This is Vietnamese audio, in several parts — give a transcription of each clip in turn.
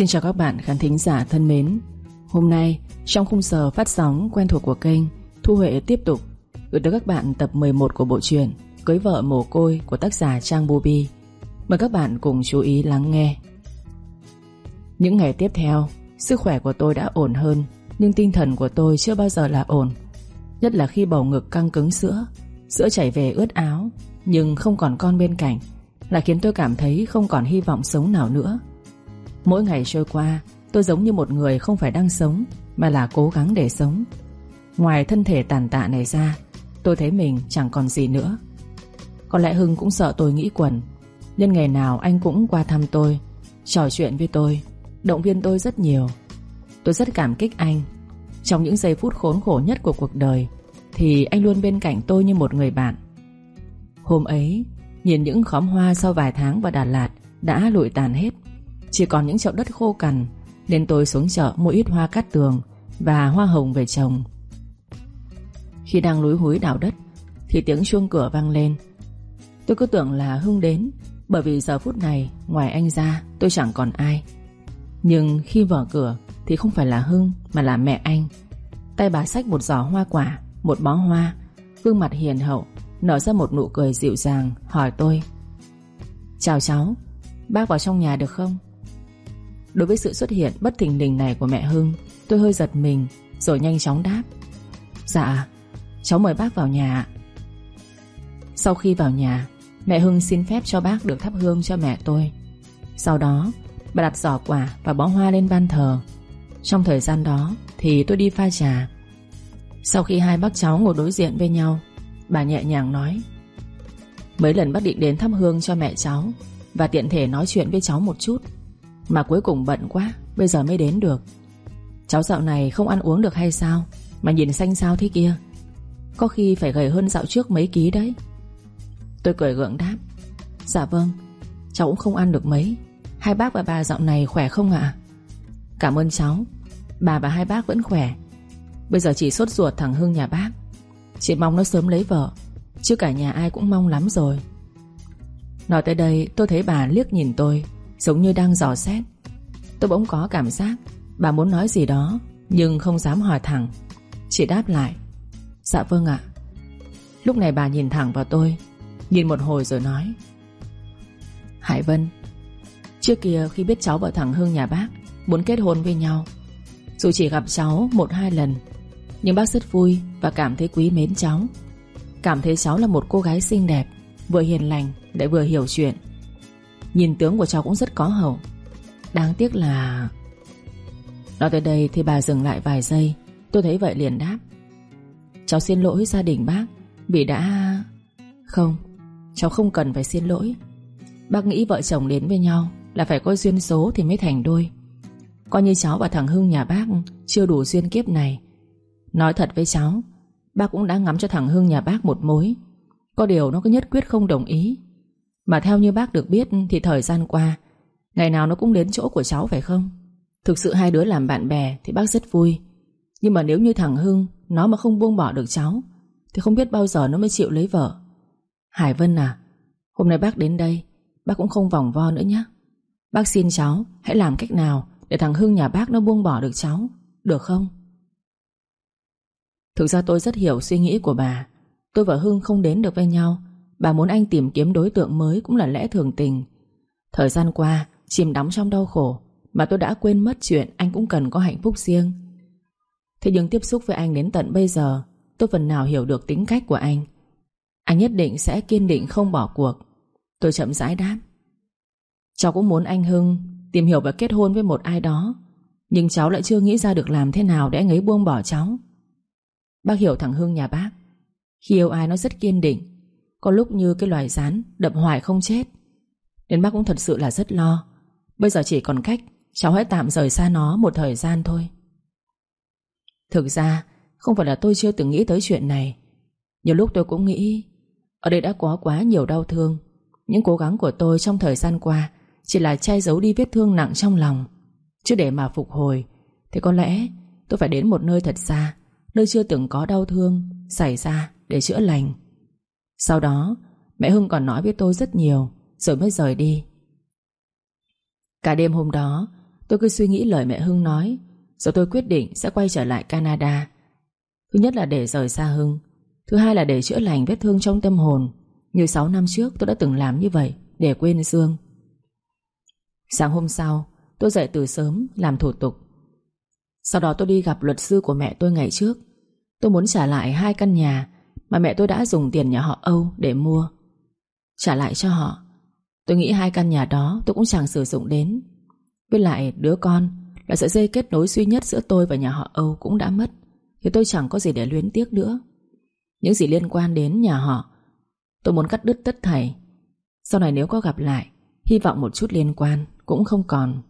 Xin chào các bạn khán thính giả thân mến. Hôm nay, trong khung giờ phát sóng quen thuộc của kênh, Thu Huệ tiếp tục gửi tới các bạn tập 11 của bộ truyện Cưới vợ mồ côi của tác giả Trang Bobi Mời các bạn cùng chú ý lắng nghe. Những ngày tiếp theo, Sức khỏe của tôi đã ổn hơn, Nhưng tinh thần của tôi chưa bao giờ là ổn. Nhất là khi bầu ngực căng cứng sữa Sữa chảy về ướt áo, Nhưng không còn con bên cạnh Là khiến tôi cảm thấy không còn hy vọng sống nào nữa. Mỗi ngày trôi qua, Tôi giống như một người không phải đang sống, Mà là cố gắng để sống. Ngoài thân thể tàn tạ này ra, Tôi thấy mình chẳng còn gì nữa. Có lẽ Hưng cũng sợ tôi nghĩ quẩn. Nhân ngày nào anh cũng qua thăm tôi, Trò chuyện với tôi, Động viên tôi rất nhiều. Tôi rất cảm kích anh. Trong những giây phút khốn khổ nhất của cuộc đời, Thì anh luôn bên cạnh tôi như một người bạn. Hôm ấy, Nhìn những khóm hoa sau vài tháng vào Đà Lạt Đã lụi tàn hết. Chỉ còn những chậu đất khô cằn, Nên tôi xuống chợ mua ít hoa cát tường Và hoa hồng về trồng. Khi đang lúi húi đào đất, Thì tiếng chuông cửa vang lên. Tôi cứ tưởng là Hưng đến, Bởi vì giờ phút này, Ngoài anh ra, tôi chẳng còn ai. Nhưng khi mở cửa, Thì không phải là Hưng, mà là mẹ anh. Tay bà xách một giỏ hoa quả, Một bó hoa, Gương mặt hiền hậu, Nở ra một nụ cười dịu dàng, Hỏi tôi, Chào cháu, Bác vào trong nhà được không? Đối với sự xuất hiện bất thình lình này của mẹ Hưng, Tôi hơi giật mình, Rồi nhanh chóng đáp. Dạ Cháu mời bác vào nhà Sau khi vào nhà, Mẹ Hưng xin phép cho bác được thắp hương cho mẹ tôi. Sau đó, Bà đặt giỏ quả và bó hoa lên ban thờ. Trong thời gian đó Thì tôi đi pha trà. Sau khi hai bác cháu ngồi đối diện với nhau, Bà nhẹ nhàng nói, Mấy lần bác định đến thắp hương cho mẹ cháu Và tiện thể nói chuyện với cháu một chút mà cuối cùng bận quá, Bây giờ mới đến được. Cháu dạo này không ăn uống được hay sao? Mà nhìn xanh sao thế kia. Có khi phải gầy hơn dạo trước mấy ký đấy. Tôi cười gượng đáp. Dạ vâng Cháu cũng không ăn được mấy. Hai bác và bà dạo này khỏe không ạ? Cảm ơn cháu. Bà và hai bác vẫn khỏe. Bây giờ chỉ sốt ruột thằng Hưng nhà bác. Chỉ mong nó sớm lấy vợ, Chứ cả nhà ai cũng mong lắm rồi. Nói tới đây, tôi thấy bà liếc nhìn tôi. Giống như đang dò xét. Tôi bỗng có cảm giác Bà muốn nói gì đó, Nhưng không dám hỏi thẳng. Chỉ đáp lại Dạ vâng ạ. Lúc này bà nhìn thẳng vào tôi, Nhìn một hồi rồi nói, Hải Vân, Trước kia khi biết cháu và thằng Hưng nhà bác Muốn kết hôn với nhau, Dù chỉ gặp cháu một hai lần, Nhưng bác rất vui và cảm thấy quý mến cháu. Cảm thấy cháu là một cô gái xinh đẹp, Vừa hiền lành lại vừa hiểu chuyện. Nhìn tướng của cháu cũng rất có hậu. Đáng tiếc là Nói tới đây thì bà dừng lại vài giây. Tôi thấy vậy liền đáp. Cháu xin lỗi gia đình bác. Vì đã... Không, Cháu không cần phải xin lỗi. Bác nghĩ vợ chồng đến với nhau Là phải có duyên số thì mới thành đôi. Coi như cháu và thằng Hưng nhà bác Chưa đủ duyên kiếp này. Nói thật với cháu, Bác cũng đã ngắm cho thằng Hưng nhà bác một mối. Có điều nó cứ nhất quyết không đồng ý. Mà theo như bác được biết Thì thời gian qua, Ngày nào nó cũng đến chỗ của cháu phải không? Thực sự hai đứa làm bạn bè Thì bác rất vui. Nhưng mà nếu như thằng Hưng, Nó mà không buông bỏ được cháu, Thì không biết bao giờ nó mới chịu lấy vợ. Hải Vân à Hôm nay bác đến đây, Bác cũng không vòng vo nữa nhé Bác xin cháu hãy làm cách nào Để thằng Hưng nhà bác nó buông bỏ được cháu, Được không? Thực ra tôi rất hiểu suy nghĩ của bà. Tôi và Hưng không đến được với nhau Bà muốn anh tìm kiếm đối tượng mới Cũng là lẽ thường tình. Thời gian qua, chìm đắm trong đau khổ, Mà tôi đã quên mất chuyện anh cũng cần có hạnh phúc riêng. Thế nhưng tiếp xúc với anh đến tận bây giờ, Tôi phần nào hiểu được tính cách của anh. Anh nhất định sẽ kiên định không bỏ cuộc. Tôi chậm rãi đáp. Cháu cũng muốn anh Hưng Tìm hiểu và kết hôn với một ai đó, Nhưng cháu lại chưa nghĩ ra được làm thế nào Để anh ấy buông bỏ cháu. Bác hiểu thằng Hưng nhà bác. Khi yêu ai nó rất kiên định có lúc như cái loài rán, đậm hoài không chết. Nên bác cũng thật sự là rất lo. Bây giờ chỉ còn cách, Cháu hãy tạm rời xa nó một thời gian thôi. Thực ra, Không phải là tôi chưa từng nghĩ tới chuyện này. Nhiều lúc tôi cũng nghĩ, Ở đây đã có quá nhiều đau thương. Những cố gắng của tôi trong thời gian qua Chỉ là che giấu đi vết thương nặng trong lòng. Chứ để mà phục hồi, Thì có lẽ tôi phải đến một nơi thật xa, Nơi chưa từng có đau thương Xảy ra để chữa lành. Sau đó, mẹ Hưng còn nói với tôi rất nhiều, Rồi mới rời đi. Cả đêm hôm đó, Tôi cứ suy nghĩ lời mẹ Hưng nói, Rồi tôi quyết định sẽ quay trở lại Canada. Thứ nhất là để rời xa Hưng, Thứ hai là để chữa lành vết thương trong tâm hồn, Như 6 năm trước tôi đã từng làm như vậy, Để quên Dương. Sáng hôm sau, Tôi dậy từ sớm làm thủ tục. Sau đó tôi đi gặp luật sư của mẹ tôi ngày trước. Tôi muốn trả lại hai căn nhà mà mẹ tôi đã dùng tiền nhà họ Âu để mua. Trả lại cho họ. Tôi nghĩ hai căn nhà đó tôi cũng chẳng sử dụng đến. Với lại đứa con Là sợi dây kết nối duy nhất giữa tôi và nhà họ Âu cũng đã mất, Thì tôi chẳng có gì để luyến tiếc nữa. Những gì liên quan đến nhà họ, Tôi muốn cắt đứt tất thảy. Sau này nếu có gặp lại, Hy vọng một chút liên quan Cũng không còn.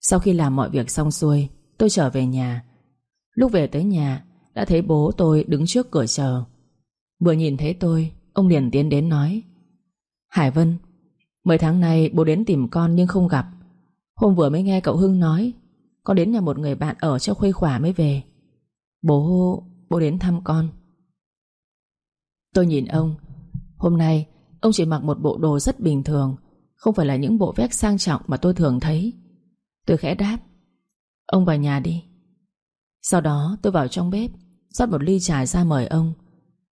Sau khi làm mọi việc xong xuôi, Tôi trở về nhà. Lúc về tới nhà, Đã thấy bố tôi đứng trước cửa chờ. Vừa nhìn thấy tôi, Ông liền tiến đến nói, Hải Vân, Mấy tháng nay bố đến tìm con nhưng không gặp. Hôm vừa mới nghe cậu Hưng nói Con đến nhà một người bạn ở cho khuây khỏa mới về. Bố... bố đến thăm con. Tôi nhìn ông, Hôm nay, ông chỉ mặc một bộ đồ rất bình thường, Không phải là những bộ vest sang trọng mà tôi thường thấy. Tôi khẽ đáp, Ông vào nhà đi. Sau đó tôi vào trong bếp, rót một ly trà ra mời ông.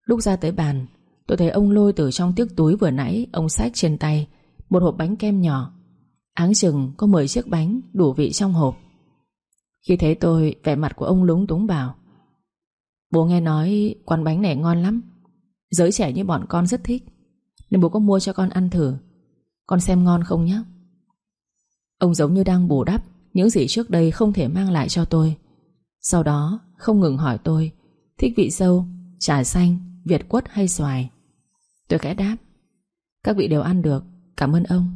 Lúc ra tới bàn Tôi thấy ông lôi từ trong chiếc túi vừa nãy Ông sách trên tay Một hộp bánh kem nhỏ. Áng chừng có 10 chiếc bánh đủ vị trong hộp. Khi thấy tôi Vẻ mặt của ông lúng túng bảo Bố nghe nói quán bánh này ngon lắm. Giới trẻ như bọn con rất thích. Nên bố có mua cho con ăn thử. Con xem ngon không nhé Ông giống như đang bù đắp Những gì trước đây không thể mang lại cho tôi. Sau đó không ngừng hỏi tôi Thích vị sâu trà xanh, việt quất hay xoài? Tôi khẽ đáp. Các vị đều ăn được. Cảm ơn ông.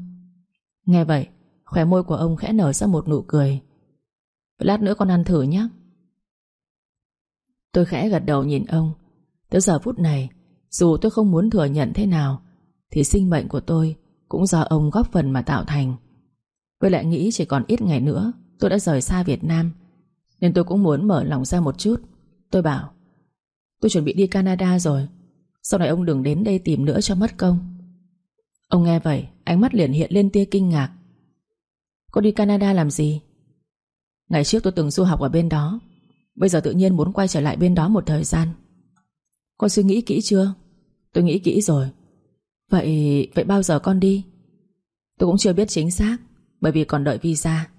Nghe vậy Khỏe môi của ông khẽ nở ra một nụ cười. Lát nữa con ăn thử nhé. Tôi khẽ gật đầu nhìn ông. Tới giờ phút này, Dù tôi không muốn thừa nhận thế nào, Thì sinh mệnh của tôi Cũng do ông góp phần mà tạo thành. Tôi lại nghĩ chỉ còn ít ngày nữa, Tôi đã rời xa Việt Nam, Nên tôi cũng muốn mở lòng ra một chút. Tôi bảo Tôi chuẩn bị đi Canada rồi. Sau này ông đừng đến đây tìm nữa cho mất công. Ông nghe vậy, Ánh mắt liền hiện lên tia kinh ngạc. Cô đi Canada làm gì? Ngày trước tôi từng du học ở bên đó. Bây giờ tự nhiên muốn quay trở lại bên đó một thời gian. Con suy nghĩ kỹ chưa? Tôi nghĩ kỹ rồi. Vậy vậy bao giờ con đi? Tôi cũng chưa biết chính xác, Bởi vì còn đợi visa.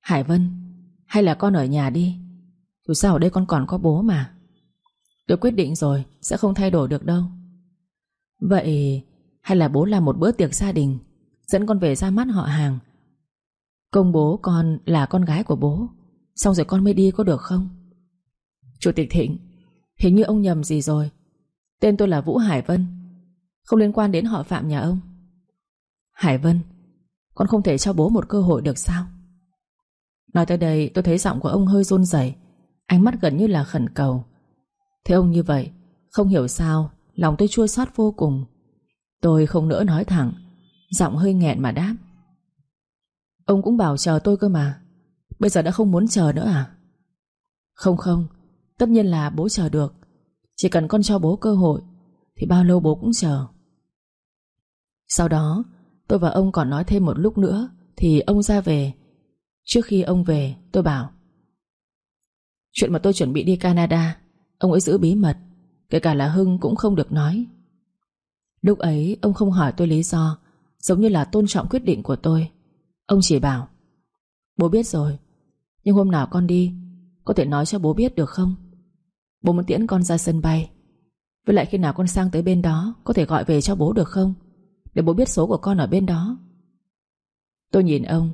Hải Vân, Hay là con ở nhà đi? Dù sao ở đây con còn có bố mà. Tôi quyết định rồi, Sẽ không thay đổi được đâu. Vậy, hay là bố làm một bữa tiệc gia đình, Dẫn con về ra mắt họ hàng? Công bố con là con gái của bố, Xong rồi con mới đi có được không? Chủ tịch Thịnh, Hình như ông nhầm gì rồi. Tên tôi là Vũ Hải Vân. Không liên quan đến họ Phạm nhà ông. Hải Vân, Con không thể cho bố một cơ hội được sao? Nói tới đây, tôi thấy giọng của ông hơi run rẩy, Ánh mắt gần như là khẩn cầu. Thế ông như vậy, Không hiểu sao, Lòng tôi chua xót vô cùng. Tôi không nỡ nói thẳng, Giọng hơi nghẹn mà đáp. Ông cũng bảo chờ tôi cơ mà, Bây giờ đã không muốn chờ nữa à? Không không, Tất nhiên là bố chờ được. Chỉ cần con cho bố cơ hội, Thì bao lâu bố cũng chờ. Sau đó, Tôi và ông còn nói thêm một lúc nữa, Thì ông ra về. Trước khi ông về, tôi bảo, Chuyện mà tôi chuẩn bị đi Canada Ông ấy giữ bí mật, Kể cả là Hưng cũng không được nói. Lúc ấy, ông không hỏi tôi lý do, Giống như là tôn trọng quyết định của tôi. Ông chỉ bảo, Bố biết rồi, Nhưng hôm nào con đi, Có thể nói cho bố biết được không? Bố muốn tiễn con ra sân bay. Với lại khi nào con sang tới bên đó, Có thể gọi về cho bố được không? Để bố biết số của con ở bên đó. Tôi nhìn ông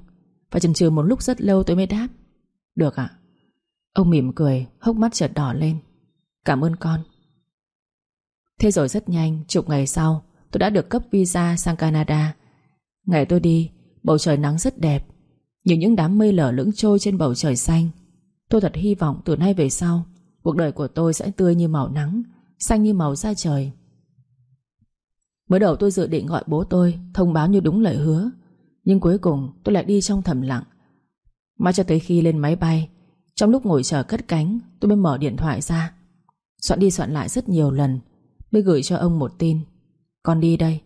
Và chần chừ một lúc rất lâu tôi mới đáp, Được ạ. Ông mỉm cười, Hốc mắt chợt đỏ lên. Cảm ơn con. Thế rồi rất nhanh, Chục ngày sau, tôi đã được cấp visa sang Canada. Ngày tôi đi, Bầu trời nắng rất đẹp. Nhìn những đám mây lở lững trôi trên bầu trời xanh. Tôi thật hy vọng từ nay về sau, Cuộc đời của tôi sẽ tươi như màu nắng, Xanh như màu da trời. Mới đầu tôi dự định gọi bố tôi, Thông báo như đúng lời hứa. Nhưng cuối cùng, tôi lại đi trong thầm lặng. Mà cho tới khi lên máy bay, Trong lúc ngồi chờ cất cánh, Tôi mới mở điện thoại ra. Soạn đi soạn lại rất nhiều lần, Mới gửi cho ông một tin. Con đi đây.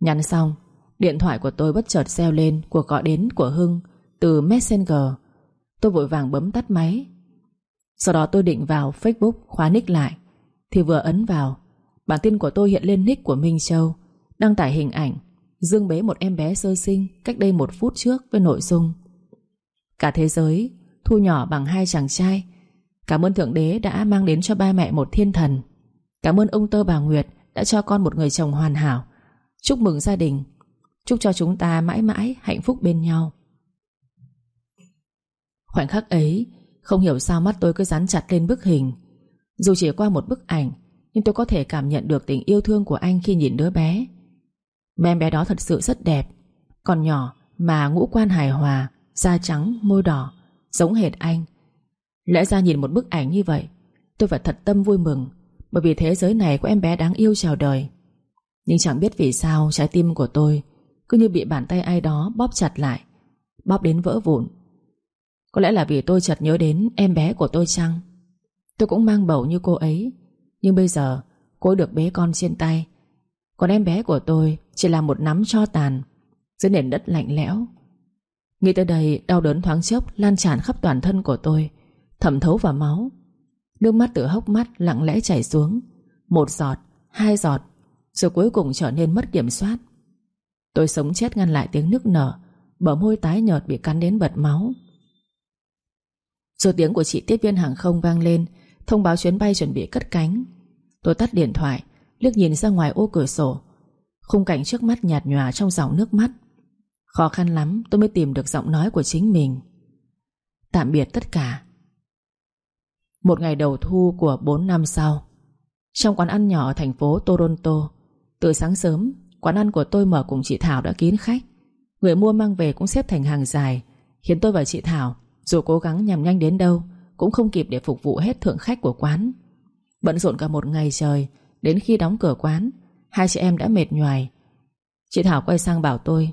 Nhắn xong, Điện thoại của tôi bất chợt reo lên, Cuộc gọi đến của Hưng Từ Messenger. Tôi vội vàng bấm tắt máy. Sau đó tôi định vào Facebook khóa nick lại, Thì vừa ấn vào, Bản tin của tôi hiện lên nick của Minh Châu, Đăng tải hình ảnh Dương bế một em bé sơ sinh Cách đây một phút trước với nội dung. Cả thế giới Thu nhỏ bằng hai chàng trai Cảm ơn Thượng Đế đã mang đến cho ba mẹ một thiên thần. Cảm ơn ông Tơ bà Nguyệt Đã cho con một người chồng hoàn hảo. Chúc mừng gia đình. Chúc cho chúng ta mãi mãi hạnh phúc bên nhau. Khoảnh khắc ấy Không hiểu sao mắt tôi cứ dán chặt lên bức hình. Dù chỉ qua một bức ảnh Nhưng tôi có thể cảm nhận được tình yêu thương của anh khi nhìn đứa bé. Mẹ em bé đó thật sự rất đẹp Còn nhỏ mà ngũ quan hài hòa Da trắng, môi đỏ Giống hệt anh. Lẽ ra nhìn một bức ảnh như vậy, Tôi phải thật tâm vui mừng, Bởi vì thế giới này có em bé đáng yêu chào đời. Nhưng chẳng biết vì sao Trái tim của tôi Cứ như bị bàn tay ai đó bóp chặt lại, Bóp đến vỡ vụn. Có lẽ là vì tôi chợt nhớ đến em bé của tôi chăng? Tôi cũng mang bầu như cô ấy, Nhưng bây giờ Cô được bế con trên tay. Còn em bé của tôi Chỉ là một nắm cho tàn Dưới nền đất lạnh lẽo. Nghĩ tới đây, đau đớn thoáng chốc Lan tràn khắp toàn thân của tôi. Thẩm thấu vào máu. Nước mắt từ hốc mắt lặng lẽ chảy xuống. Một giọt, hai giọt Rồi cuối cùng trở nên mất kiểm soát. Tôi sống chết ngăn lại tiếng nức nở Bờ môi tái nhợt bị cắn đến bật máu. Rồi tiếng của chị tiếp viên hàng không vang lên Thông báo chuyến bay chuẩn bị cất cánh. Tôi tắt điện thoại Liếc nhìn ra ngoài ô cửa sổ. Khung cảnh trước mắt nhạt nhòa trong dòng nước mắt. Khó khăn lắm tôi mới tìm được giọng nói của chính mình. Tạm biệt tất cả. Một ngày đầu thu của 4 năm sau. Trong quán ăn nhỏ ở thành phố Toronto, Từ sáng sớm, Quán ăn của tôi mở cùng chị Thảo đã kín khách. Người mua mang về cũng xếp thành hàng dài, Khiến tôi và chị Thảo Dù cố gắng nhằm nhanh đến đâu, Cũng không kịp để phục vụ hết thượng khách của quán. Bận rộn cả một ngày trời, Đến khi đóng cửa quán, Hai chị em đã mệt nhoài. Chị Thảo quay sang bảo tôi,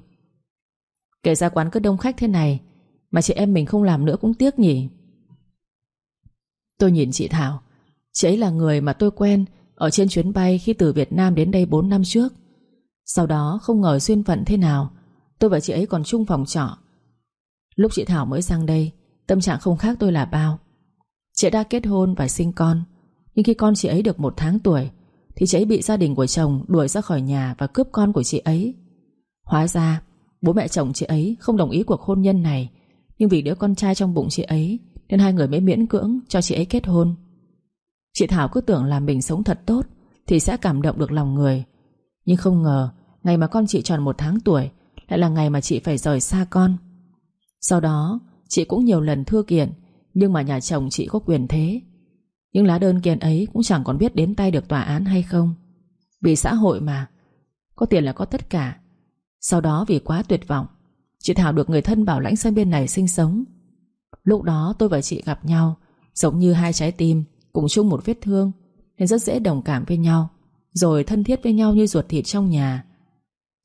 Kể ra quán cứ đông khách thế này, Mà chị em mình không làm nữa cũng tiếc nhỉ. Tôi nhìn chị Thảo. Chị ấy là người mà tôi quen Ở trên chuyến bay khi từ Việt Nam đến đây 4 năm trước. Sau đó không ngờ xuyên phận thế nào, Tôi và chị ấy còn chung phòng trọ. Lúc chị Thảo mới sang đây, Tâm trạng không khác tôi là bao. Chị đã kết hôn và sinh con, Nhưng khi con chị ấy được một tháng tuổi, Thì chị ấy bị gia đình của chồng đuổi ra khỏi nhà Và cướp con của chị ấy. Hóa ra, Bố mẹ chồng chị ấy không đồng ý cuộc hôn nhân này, Nhưng vì đứa con trai trong bụng chị ấy nên hai người mới miễn cưỡng cho chị ấy kết hôn. Chị Thảo cứ tưởng là mình sống thật tốt Thì sẽ cảm động được lòng người. Nhưng không ngờ, Ngày mà con chị tròn một tháng tuổi Lại là ngày mà chị phải rời xa con. Sau đó, Chị cũng nhiều lần thưa kiện, Nhưng mà nhà chồng chị có quyền thế. Nhưng lá đơn kiện ấy cũng chẳng còn biết đến tay được tòa án hay không. Vì xã hội mà, Có tiền là có tất cả. Sau đó vì quá tuyệt vọng, Chị Thảo được người thân bảo lãnh sang bên này sinh sống. Lúc đó tôi và chị gặp nhau, Giống như hai trái tim, Cùng chung một vết thương, Nên rất dễ đồng cảm với nhau, Rồi thân thiết với nhau như ruột thịt trong nhà.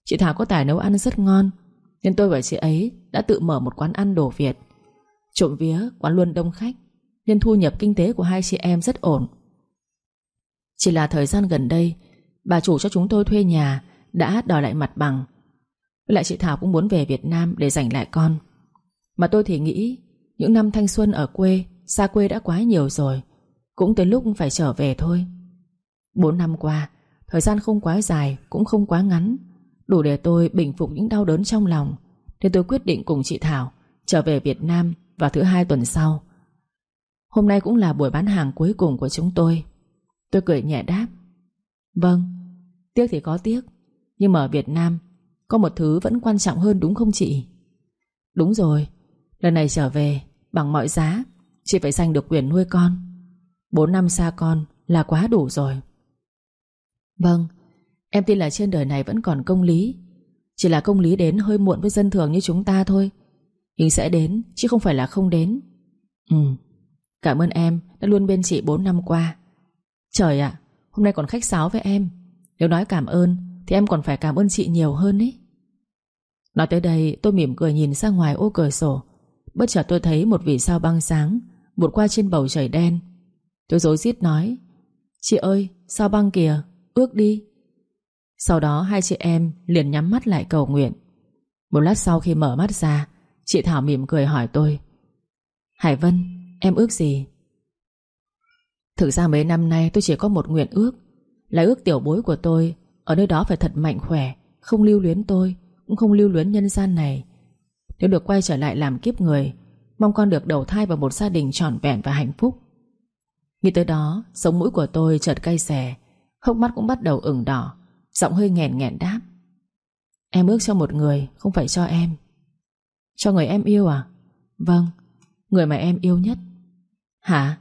Chị Thảo có tài nấu ăn rất ngon, Nên tôi và chị ấy đã tự mở một quán ăn đồ Việt. Trộm vía, quán luôn đông khách, Nên thu nhập kinh tế của hai chị em rất ổn. Chỉ là thời gian gần đây, Bà chủ cho chúng tôi thuê nhà Đã đòi lại mặt bằng. Lại chị Thảo cũng muốn về Việt Nam để giành lại con. Mà tôi thì nghĩ những năm thanh xuân ở quê, Xa quê đã quá nhiều rồi, Cũng tới lúc phải trở về thôi. Bốn năm qua, Thời gian không quá dài, cũng không quá ngắn, Đủ để tôi bình phục những đau đớn trong lòng, Nên tôi quyết định cùng chị Thảo Trở về Việt Nam vào thứ hai tuần sau. Hôm nay cũng là buổi bán hàng cuối cùng của chúng tôi. Tôi cười nhẹ đáp Vâng Tiếc thì có tiếc, Nhưng mà ở Việt Nam có một thứ vẫn quan trọng hơn đúng không chị? Đúng rồi Lần này trở về Bằng mọi giá Chị phải giành được quyền nuôi con. Bốn năm xa con là quá đủ rồi. Vâng Em tin là trên đời này vẫn còn công lý. Chỉ là công lý đến hơi muộn với dân thường như chúng ta thôi. Nhưng sẽ đến Chứ không phải là không đến. Ừ. Cảm ơn em đã luôn bên chị 4 năm qua. Trời ạ Hôm nay còn khách sáo với em. Nếu nói cảm ơn thì em còn phải cảm ơn chị nhiều hơn ấy. Nói tới đây tôi mỉm cười nhìn ra ngoài ô cửa sổ Bất chợt tôi thấy một vì sao băng sáng Vụt qua trên bầu trời đen. Tôi dối rít nói, Chị ơi, sao băng kìa, Ước đi. Sau đó hai chị em liền nhắm mắt lại cầu nguyện. Một lát sau khi mở mắt ra, Chị Thảo mỉm cười hỏi tôi, Hải Vân, Em ước gì? Thực ra mấy năm nay tôi chỉ có một nguyện ước, Là ước tiểu bối của tôi Ở nơi đó phải thật mạnh khỏe, Không lưu luyến tôi, Cũng không lưu luyến nhân gian này. Nếu được quay trở lại làm kiếp người, Mong con được đầu thai vào một gia đình trọn vẹn và hạnh phúc. Nghĩ tới đó, Sống mũi của tôi chợt cay xè, Hốc mắt cũng bắt đầu ửng đỏ, Giọng hơi nghẹn nghẹn đáp. Em ước cho một người, Không phải cho em. Cho người em yêu à? Vâng Người mà em yêu nhất. Hả?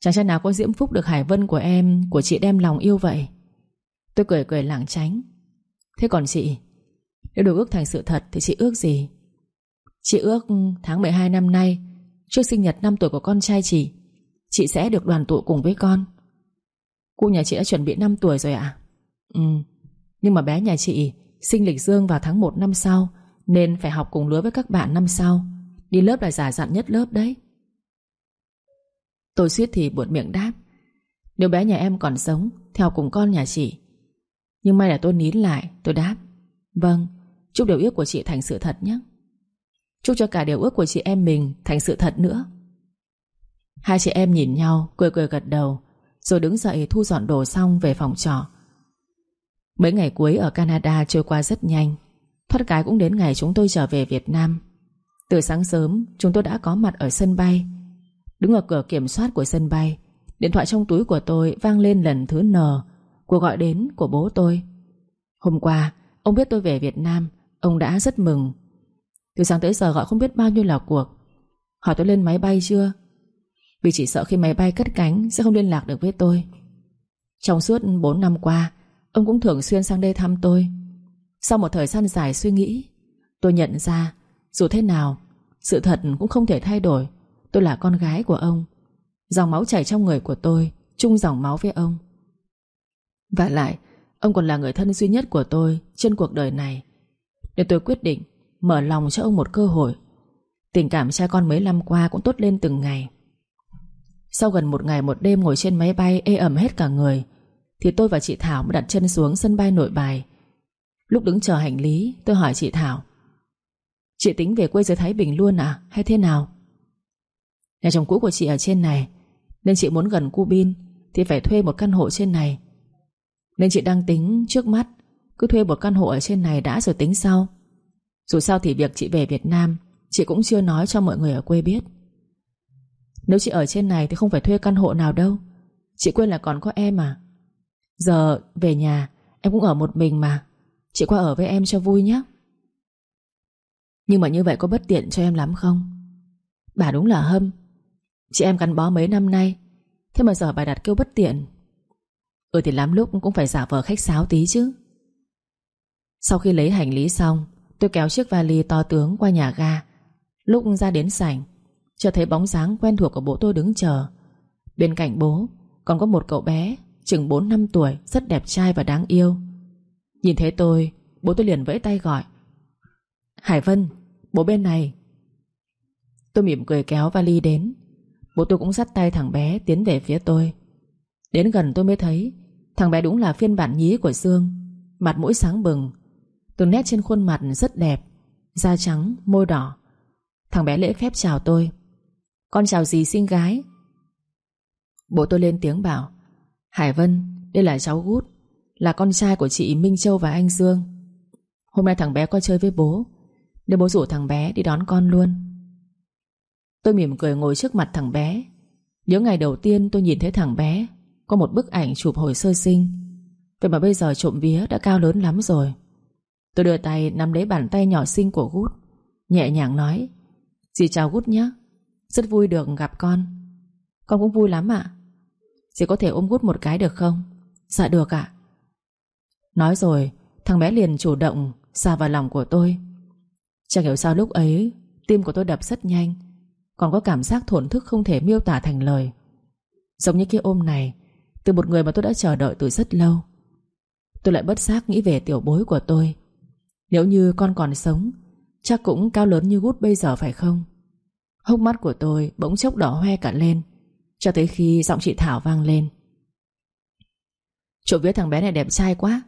Chẳng chắc nào có diễm phúc được Hải Vân của em, Của chị đem lòng yêu vậy. Tôi cười cười lảng tránh. Thế còn chị? Nếu được ước thành sự thật thì chị ước gì? Chị ước tháng 12 năm nay, Trước sinh nhật 5 tuổi của con trai chị Chị sẽ được đoàn tụ cùng với con. Cô nhà chị đã chuẩn bị 5 tuổi rồi ạ. À? Ừ Nhưng mà bé nhà chị Sinh lịch dương vào tháng 1 năm sau, Nên phải học cùng lứa với các bạn năm sau. Đi lớp là giả dặn nhất lớp đấy. Tôi suýt thì buột miệng đáp, Nếu bé nhà em còn sống Theo cùng con nhà chị. Nhưng may là tôi nín lại, Tôi đáp Vâng Chúc điều ước của chị thành sự thật nhé. Chúc cho cả điều ước của chị em mình Thành sự thật nữa. Hai chị em nhìn nhau, Cười cười gật đầu, Rồi đứng dậy thu dọn đồ xong về phòng trọ. Mấy ngày cuối ở Canada trôi qua rất nhanh. Thoát cái cũng đến ngày chúng tôi trở về Việt Nam. Từ sáng sớm, Chúng tôi đã có mặt ở sân bay. Đứng ở cửa kiểm soát của sân bay, Điện thoại trong túi của tôi vang lên lần thứ N, Cuộc gọi đến của bố tôi. Hôm qua, Ông biết tôi về Việt Nam, Ông đã rất mừng. Từ sáng tới giờ gọi không biết bao nhiêu là cuộc. Hỏi tôi lên máy bay chưa? Vì chỉ sợ khi máy bay cất cánh Sẽ không liên lạc được với tôi. Trong suốt 4 năm qua, Ông cũng thường xuyên sang đây thăm tôi. Sau một thời gian dài suy nghĩ, Tôi nhận ra Dù thế nào, Sự thật cũng không thể thay đổi. Tôi là con gái của ông. Dòng máu chảy trong người của tôi, chung dòng máu với ông. Và lại, Ông còn là người thân duy nhất của tôi Trên cuộc đời này. Nên tôi quyết định Mở lòng cho ông một cơ hội. Tình cảm cha con mấy năm qua cũng tốt lên từng ngày. Sau gần một ngày một đêm ngồi trên máy bay ê ẩm hết cả người, Thì tôi và chị Thảo mới đặt chân xuống sân bay nội bài. Lúc đứng chờ hành lý, Tôi hỏi chị Thảo, Chị tính về quê dưới Thái Bình luôn à? Hay thế nào? Nhà chồng cũ của chị ở trên này, Nên chị muốn gần cu bin, Thì phải thuê một căn hộ trên này. Nên chị đang tính trước mắt, Cứ thuê một căn hộ ở trên này đã rồi tính sau. Dù sao thì việc chị về Việt Nam, Chị cũng chưa nói cho mọi người ở quê biết. Nếu chị ở trên này Thì không phải thuê căn hộ nào đâu. Chị quên là còn có em à Giờ về nhà, Em cũng ở một mình mà. Chị qua ở với em cho vui nhé. Nhưng mà như vậy có bất tiện cho em lắm không? Bà đúng là hâm. Chị em gắn bó mấy năm nay, Thế mà giờ bà đặt kêu bất tiện. Ừ thì lắm lúc cũng phải giả vờ khách sáo tí chứ. Sau khi lấy hành lý xong Tôi kéo chiếc vali to tướng qua nhà ga. Lúc ra đến sảnh, chợt thấy bóng dáng quen thuộc của bố tôi đứng chờ. Bên cạnh bố, Còn có một cậu bé, Chừng 4 năm tuổi, Rất đẹp trai và đáng yêu. Nhìn thấy tôi, Bố tôi liền vẫy tay gọi. Hải Vân, Bố bên này. Tôi mỉm cười kéo vali đến. Bố tôi cũng dắt tay thằng bé tiến về phía tôi. Đến gần tôi mới thấy, Thằng bé đúng là phiên bản nhí của Dương, Mặt mũi sáng bừng Từng nét trên khuôn mặt rất đẹp Da trắng, môi đỏ. Thằng bé lễ phép chào tôi. Con chào gì xinh gái. Bố tôi lên tiếng bảo Hải Vân, đây là cháu Gút Là con trai của chị Minh Châu và anh Dương. Hôm nay thằng bé qua chơi với bố. Nên bố rủ thằng bé đi đón con luôn. Tôi mỉm cười ngồi trước mặt thằng bé. Nhớ ngày đầu tiên tôi nhìn thấy thằng bé Có một bức ảnh chụp hồi sơ sinh. Vậy mà bây giờ trộm vía đã cao lớn lắm rồi. Tôi đưa tay nắm lấy bàn tay nhỏ xinh của Gút. Nhẹ nhàng nói, Dì chào Gút nhé. Rất vui được gặp con. Con cũng vui lắm ạ. Dì có thể ôm Gút một cái được không? Dạ được ạ. Nói rồi, thằng bé liền chủ động Xa vào lòng của tôi. Chẳng hiểu sao lúc ấy, Tim của tôi đập rất nhanh, còn có cảm giác thổn thức không thể miêu tả thành lời. Giống như cái ôm này, Từ một người mà tôi đã chờ đợi từ rất lâu. Tôi lại bất giác nghĩ về tiểu bối của tôi. Nếu như con còn sống, Chắc cũng cao lớn như gút bây giờ phải không? Hốc mắt của tôi bỗng chốc đỏ hoe cả lên, Cho tới khi giọng chị Thảo vang lên. Chỗ vía thằng bé này đẹp trai quá,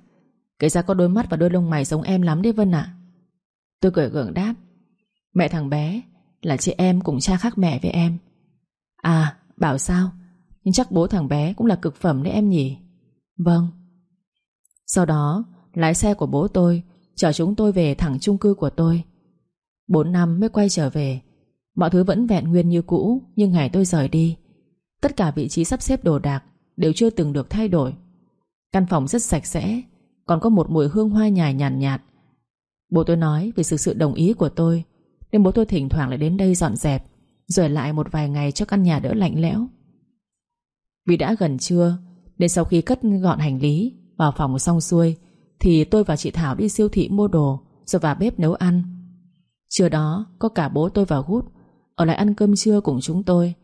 Kể ra có đôi mắt và đôi lông mày giống em lắm đấy Vân ạ. Tôi cười gượng đáp, Mẹ thằng bé Là chị em cùng cha khác mẹ với em. À bảo sao? Nhưng chắc bố thằng bé cũng là cực phẩm đấy em nhỉ? Vâng. Sau đó, lái xe của bố tôi Chở chúng tôi về thẳng chung cư của tôi. 4 năm mới quay trở về. Mọi thứ vẫn vẹn nguyên như cũ Nhưng ngày tôi rời đi. Tất cả vị trí sắp xếp đồ đạc Đều chưa từng được thay đổi. Căn phòng rất sạch sẽ Còn có một mùi hương hoa nhài nhàn nhạt, nhạt. Bố tôi nói vì sự sự đồng ý của tôi Nên bố tôi thỉnh thoảng lại đến đây dọn dẹp Rồi lại một vài ngày cho căn nhà đỡ lạnh lẽo. Vì đã gần trưa Nên sau khi cất gọn hành lý Vào phòng xong xuôi thì tôi và chị Thảo đi siêu thị mua đồ, Rồi vào bếp nấu ăn. Trưa đó, có cả bố tôi vào Gút Ở lại ăn cơm trưa cùng chúng tôi.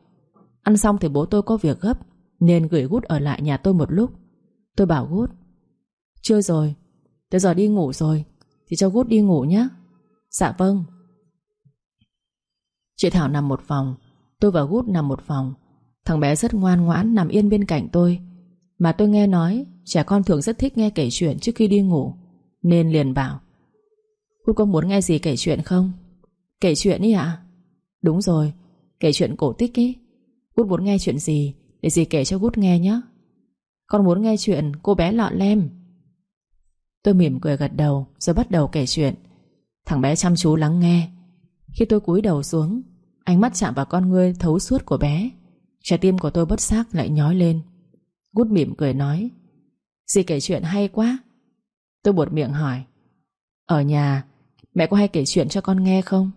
Ăn xong thì bố tôi có việc gấp, Nên gửi Gút ở lại nhà tôi một lúc. Tôi bảo Gút Chưa rồi, Tới giờ đi ngủ rồi, Thì cho Gút đi ngủ nhé Dạ vâng. Chị Thảo nằm một phòng, Tôi và Gút nằm một phòng. Thằng bé rất ngoan ngoãn nằm yên bên cạnh tôi. Mà tôi nghe nói Trẻ con thường rất thích nghe kể chuyện trước khi đi ngủ, Nên liền bảo, Cô có muốn nghe gì kể chuyện không? Kể chuyện ý ạ. Đúng rồi, Kể chuyện cổ tích ý. Gút muốn nghe chuyện gì, Để dì kể cho Gút nghe nhé Con muốn nghe chuyện cô bé lọ lem. Tôi mỉm cười gật đầu Rồi bắt đầu kể chuyện. Thằng bé chăm chú lắng nghe. Khi tôi cúi đầu xuống, Ánh mắt chạm vào con ngươi thấu suốt của bé, Trái tim của tôi bất giác lại nhói lên. Gút mỉm cười nói Dì kể chuyện hay quá. Tôi buột miệng hỏi, Ở nhà, Mẹ có hay kể chuyện cho con nghe không?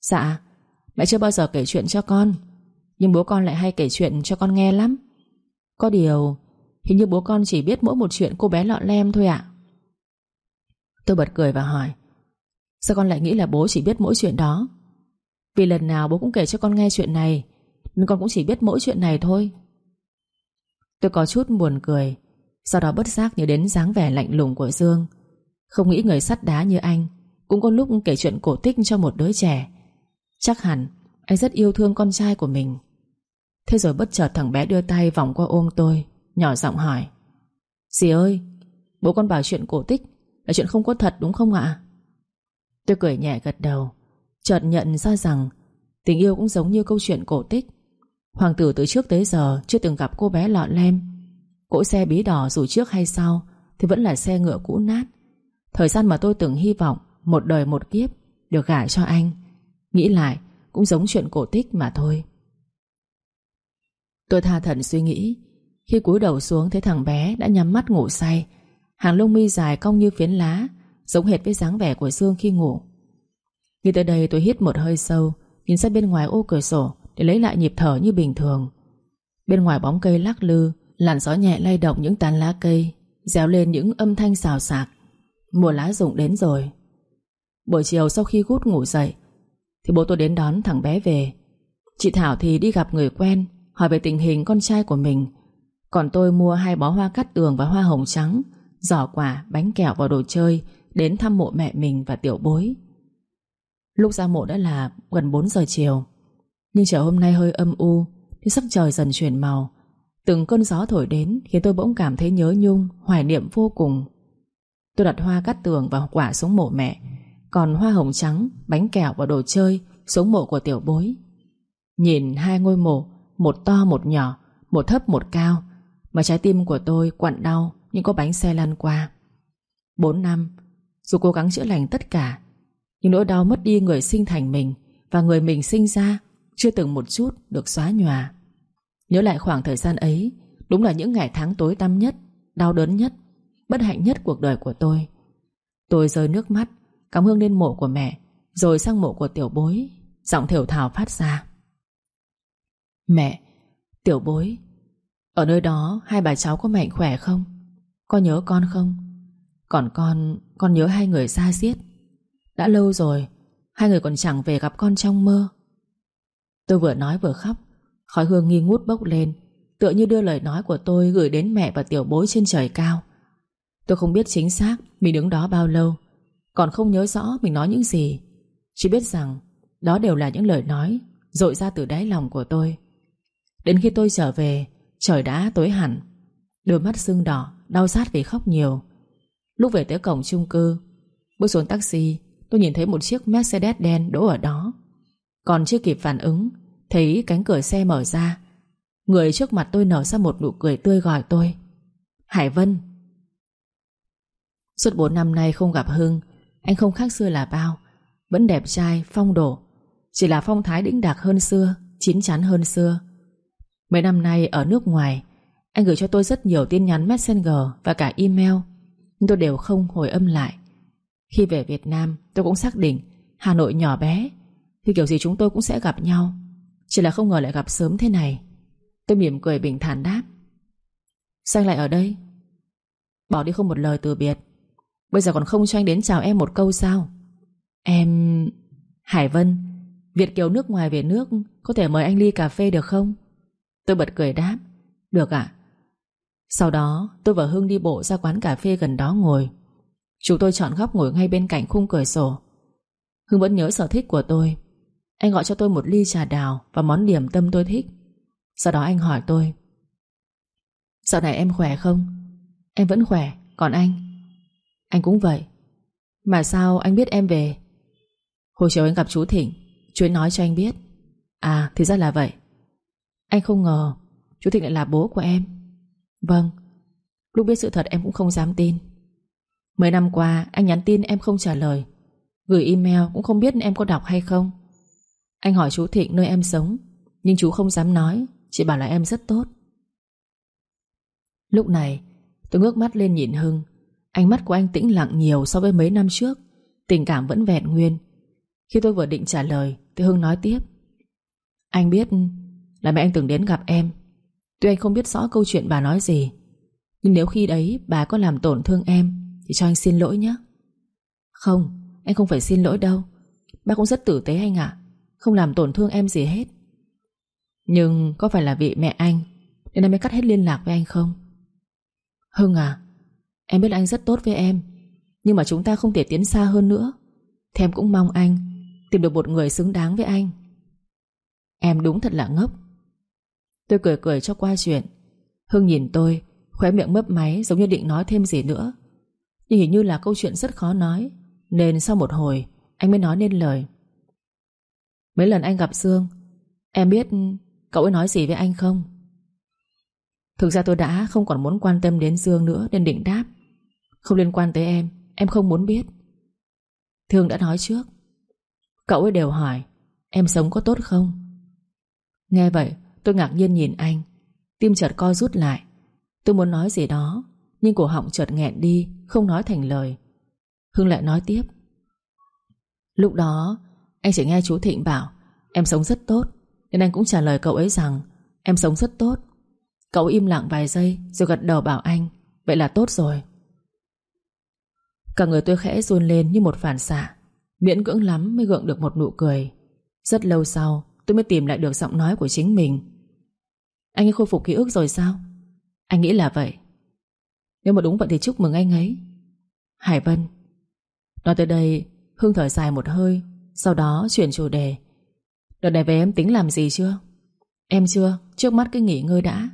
Dạ Mẹ chưa bao giờ kể chuyện cho con, Nhưng bố con lại hay kể chuyện cho con nghe lắm. Có điều, Hình như bố con chỉ biết mỗi một chuyện cô bé lọ lem thôi ạ. Tôi bật cười và hỏi, Sao con lại nghĩ là bố chỉ biết mỗi chuyện đó? Vì lần nào bố cũng kể cho con nghe chuyện này Nên con cũng chỉ biết mỗi chuyện này thôi. Tôi có chút buồn cười sau đó bất giác nhớ đến dáng vẻ lạnh lùng của Dương. Không nghĩ người sắt đá như anh Cũng có lúc kể chuyện cổ tích cho một đứa trẻ. Chắc hẳn Anh rất yêu thương con trai của mình. Thế rồi bất chợt thằng bé đưa tay vòng qua ôm tôi, Nhỏ giọng hỏi. Dì ơi, Bố con bảo chuyện cổ tích Là chuyện không có thật đúng không ạ? Tôi cười nhẹ gật đầu, Chợt nhận ra rằng Tình yêu cũng giống như câu chuyện cổ tích. Hoàng tử từ trước tới giờ Chưa từng gặp cô bé lọ lem Cỗ xe bí đỏ dù trước hay sau Thì vẫn là xe ngựa cũ nát. Thời gian mà tôi từng hy vọng Một đời một kiếp Được gả cho anh, Nghĩ lại cũng giống chuyện cổ tích mà thôi. Tôi tha thần suy nghĩ, Khi cúi đầu xuống thấy thằng bé đã nhắm mắt ngủ say, Hàng lông mi dài cong như phiến lá, Giống hệt với dáng vẻ của Dương khi ngủ. Nghĩ tới đây tôi hít một hơi sâu, Nhìn ra bên ngoài ô cửa sổ Để lấy lại nhịp thở như bình thường. Bên ngoài bóng cây lắc lư Làn gió nhẹ lay động những tán lá cây Déo lên những âm thanh xào xạc. Mùa lá rụng đến rồi. Buổi chiều sau khi gút ngủ dậy Thì bố tôi đến đón thằng bé về. Chị Thảo thì đi gặp người quen Hỏi về tình hình con trai của mình. Còn tôi mua hai bó hoa cắt tường và hoa hồng trắng Giỏ quà, bánh kẹo và đồ chơi Đến thăm mộ mẹ mình và tiểu bối. Lúc ra mộ đã là gần 4 giờ chiều Nhưng trời hôm nay hơi âm u Thì sắc trời dần chuyển màu. Từng cơn gió thổi đến Khiến tôi bỗng cảm thấy nhớ nhung Hoài niệm vô cùng. Tôi đặt hoa cắt tường và quả xuống mộ mẹ Còn hoa hồng trắng, bánh kẹo và đồ chơi Xuống mộ của tiểu bối. Nhìn hai ngôi mộ Một to một nhỏ Một thấp một cao Mà trái tim của tôi quặn đau Nhưng có bánh xe lăn qua. Bốn năm Dù cố gắng chữa lành tất cả Nhưng nỗi đau mất đi người sinh thành mình Và người mình sinh ra Chưa từng một chút được xóa nhòa. Nhớ lại khoảng thời gian ấy, Đúng là những ngày tháng tối tăm nhất, Đau đớn nhất, Bất hạnh nhất cuộc đời của tôi. Tôi rơi nước mắt, Cảm hương lên mộ của mẹ, Rồi sang mộ của tiểu bối, Giọng thiểu thảo phát ra. Mẹ, Tiểu bối, Ở nơi đó hai bà cháu có mạnh khỏe không? Có nhớ con không? Còn con Con nhớ hai người xa xiết. Đã lâu rồi, Hai người còn chẳng về gặp con trong mơ. Tôi vừa nói vừa khóc Khói hương nghi ngút bốc lên, Tựa như đưa lời nói của tôi gửi đến mẹ và tiểu bối trên trời cao. Tôi không biết chính xác Mình đứng đó bao lâu, Còn không nhớ rõ mình nói những gì. Chỉ biết rằng Đó đều là những lời nói Rội ra từ đáy lòng của tôi. Đến khi tôi trở về, Trời đã tối hẳn. Đôi mắt sưng đỏ, Đau sát vì khóc nhiều. Lúc về tới cổng chung cư, Bước xuống taxi, Tôi nhìn thấy một chiếc Mercedes đen đỗ ở đó. Còn chưa kịp phản ứng Thấy cánh cửa xe mở ra. Người trước mặt tôi nở ra một nụ cười tươi gọi tôi. Hải Vân. Suốt 4 năm nay không gặp Hưng Anh không khác xưa là bao. Vẫn đẹp trai, phong độ. Chỉ là phong thái đĩnh đạc hơn xưa Chín chắn hơn xưa. Mấy năm nay ở nước ngoài Anh gửi cho tôi rất nhiều tin nhắn messenger Và cả email Nhưng tôi đều không hồi âm lại. Khi về Việt Nam tôi cũng xác định Hà Nội nhỏ bé. Thì kiểu gì chúng tôi cũng sẽ gặp nhau. Chỉ là không ngờ lại gặp sớm thế này. Tôi mỉm cười bình thản đáp. Sao anh lại ở đây? Bỏ đi không một lời từ biệt. Bây giờ còn không cho anh đến chào em một câu sao? Em... Hải Vân, Việt Kiều nước ngoài về nước, Có thể mời anh ly cà phê được không? Tôi bật cười đáp. Được ạ. Sau đó, tôi và Hưng đi bộ ra quán cà phê gần đó ngồi. Chúng tôi chọn góc ngồi ngay bên cạnh khung cửa sổ. Hưng vẫn nhớ sở thích của tôi. Anh gọi cho tôi một ly trà đào Và món điểm tâm tôi thích. Sau đó anh hỏi tôi, Dạo này em khỏe không? Em vẫn khỏe, Còn anh? Anh cũng vậy. Mà sao anh biết em về? Hồi chiều anh gặp chú Thịnh, Chú ấy nói cho anh biết. À thì ra là vậy. Anh không ngờ Chú Thịnh lại là bố của em. Vâng Lúc biết sự thật em cũng không dám tin. Mấy năm qua anh nhắn tin em không trả lời, Gửi email cũng không biết em có đọc hay không. Anh hỏi chú Thịnh nơi em sống, Nhưng chú không dám nói, Chỉ bảo là em rất tốt. Lúc này, tôi ngước mắt lên nhìn Hưng. Ánh mắt của anh tĩnh lặng nhiều so với mấy năm trước, Tình cảm vẫn vẹn nguyên. Khi tôi vừa định trả lời, Thì Hưng nói tiếp. Anh biết là mẹ anh từng đến gặp em. Tuy anh không biết rõ câu chuyện bà nói gì, Nhưng nếu khi đấy bà có làm tổn thương em, Thì cho anh xin lỗi nhé. Không Anh không phải xin lỗi đâu. Bà cũng rất tử tế anh ạ. Không làm tổn thương em gì hết. Nhưng có phải là vì mẹ anh Nên em mới cắt hết liên lạc với anh không? Hưng à Em biết anh rất tốt với em, Nhưng mà chúng ta không thể tiến xa hơn nữa. Thì em cũng mong anh Tìm được một người xứng đáng với anh. Em đúng thật là ngốc. Tôi cười cười cho qua chuyện. Hưng nhìn tôi, Khóe miệng mấp máy giống như định nói thêm gì nữa. Nhưng hình như là câu chuyện rất khó nói, Nên sau một hồi, Anh mới nói nên lời. Mấy lần anh gặp Dương Em biết cậu ấy nói gì với anh không? Thực ra tôi đã không còn muốn quan tâm đến Dương nữa, Nên định đáp. Không liên quan tới em Em không muốn biết. Thương đã nói trước. Cậu ấy đều hỏi, Em sống có tốt không? Nghe vậy, tôi ngạc nhiên nhìn anh. Tim chợt co rút lại. Tôi muốn nói gì đó, Nhưng cổ họng chợt nghẹn đi, Không nói thành lời. Hưng lại nói tiếp. Lúc đó anh chỉ nghe chú Thịnh bảo, Em sống rất tốt. Nên anh cũng trả lời cậu ấy rằng, Em sống rất tốt. Cậu im lặng vài giây Rồi gật đầu bảo anh, Vậy là tốt rồi. Cả người tôi khẽ run lên như một phản xạ, Miễn cưỡng lắm mới gượng được một nụ cười. Rất lâu sau, tôi mới tìm lại được giọng nói của chính mình. Anh ấy khôi phục ký ức rồi sao? Anh nghĩ là vậy. Nếu mà đúng vậy thì chúc mừng anh ấy. Hải Vân. Nói tới đây Hương thở dài một hơi sau đó chuyển chủ đề. Đợt này về em tính làm gì chưa? Em chưa, trước mắt cứ nghỉ ngơi đã.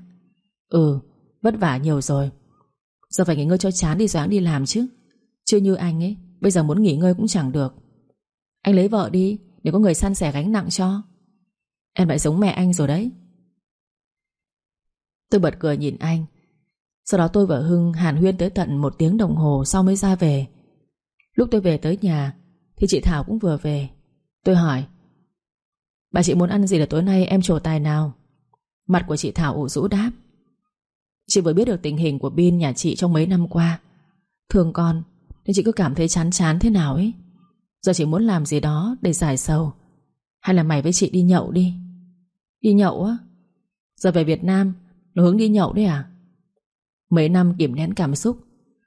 Ừ, vất vả nhiều rồi. Giờ phải nghỉ ngơi cho chán đi rồi đi làm chứ. Chưa như anh ấy Bây giờ muốn nghỉ ngơi cũng chẳng được. Anh lấy vợ đi Để có người săn sẻ gánh nặng cho. Em lại giống mẹ anh rồi đấy. Tôi bật cười nhìn anh. Sau đó tôi và Hưng hàn huyên tới tận Một tiếng đồng hồ sau mới ra về. Lúc tôi về tới nhà thì chị Thảo cũng vừa về. Tôi hỏi, Bà chị muốn ăn gì để tối nay em trổ tài nào? Mặt của chị Thảo ủ rũ đáp, Chị vừa biết được tình hình của Bin nhà chị trong mấy năm qua. Thương con, Nên chị cứ cảm thấy chán chán thế nào ấy. Giờ chị muốn làm gì đó để giải sầu. Hay là mày với chị đi nhậu đi. Đi nhậu á? Giờ về Việt Nam, Nó hướng đi nhậu đấy à? Mấy năm kìm nén cảm xúc,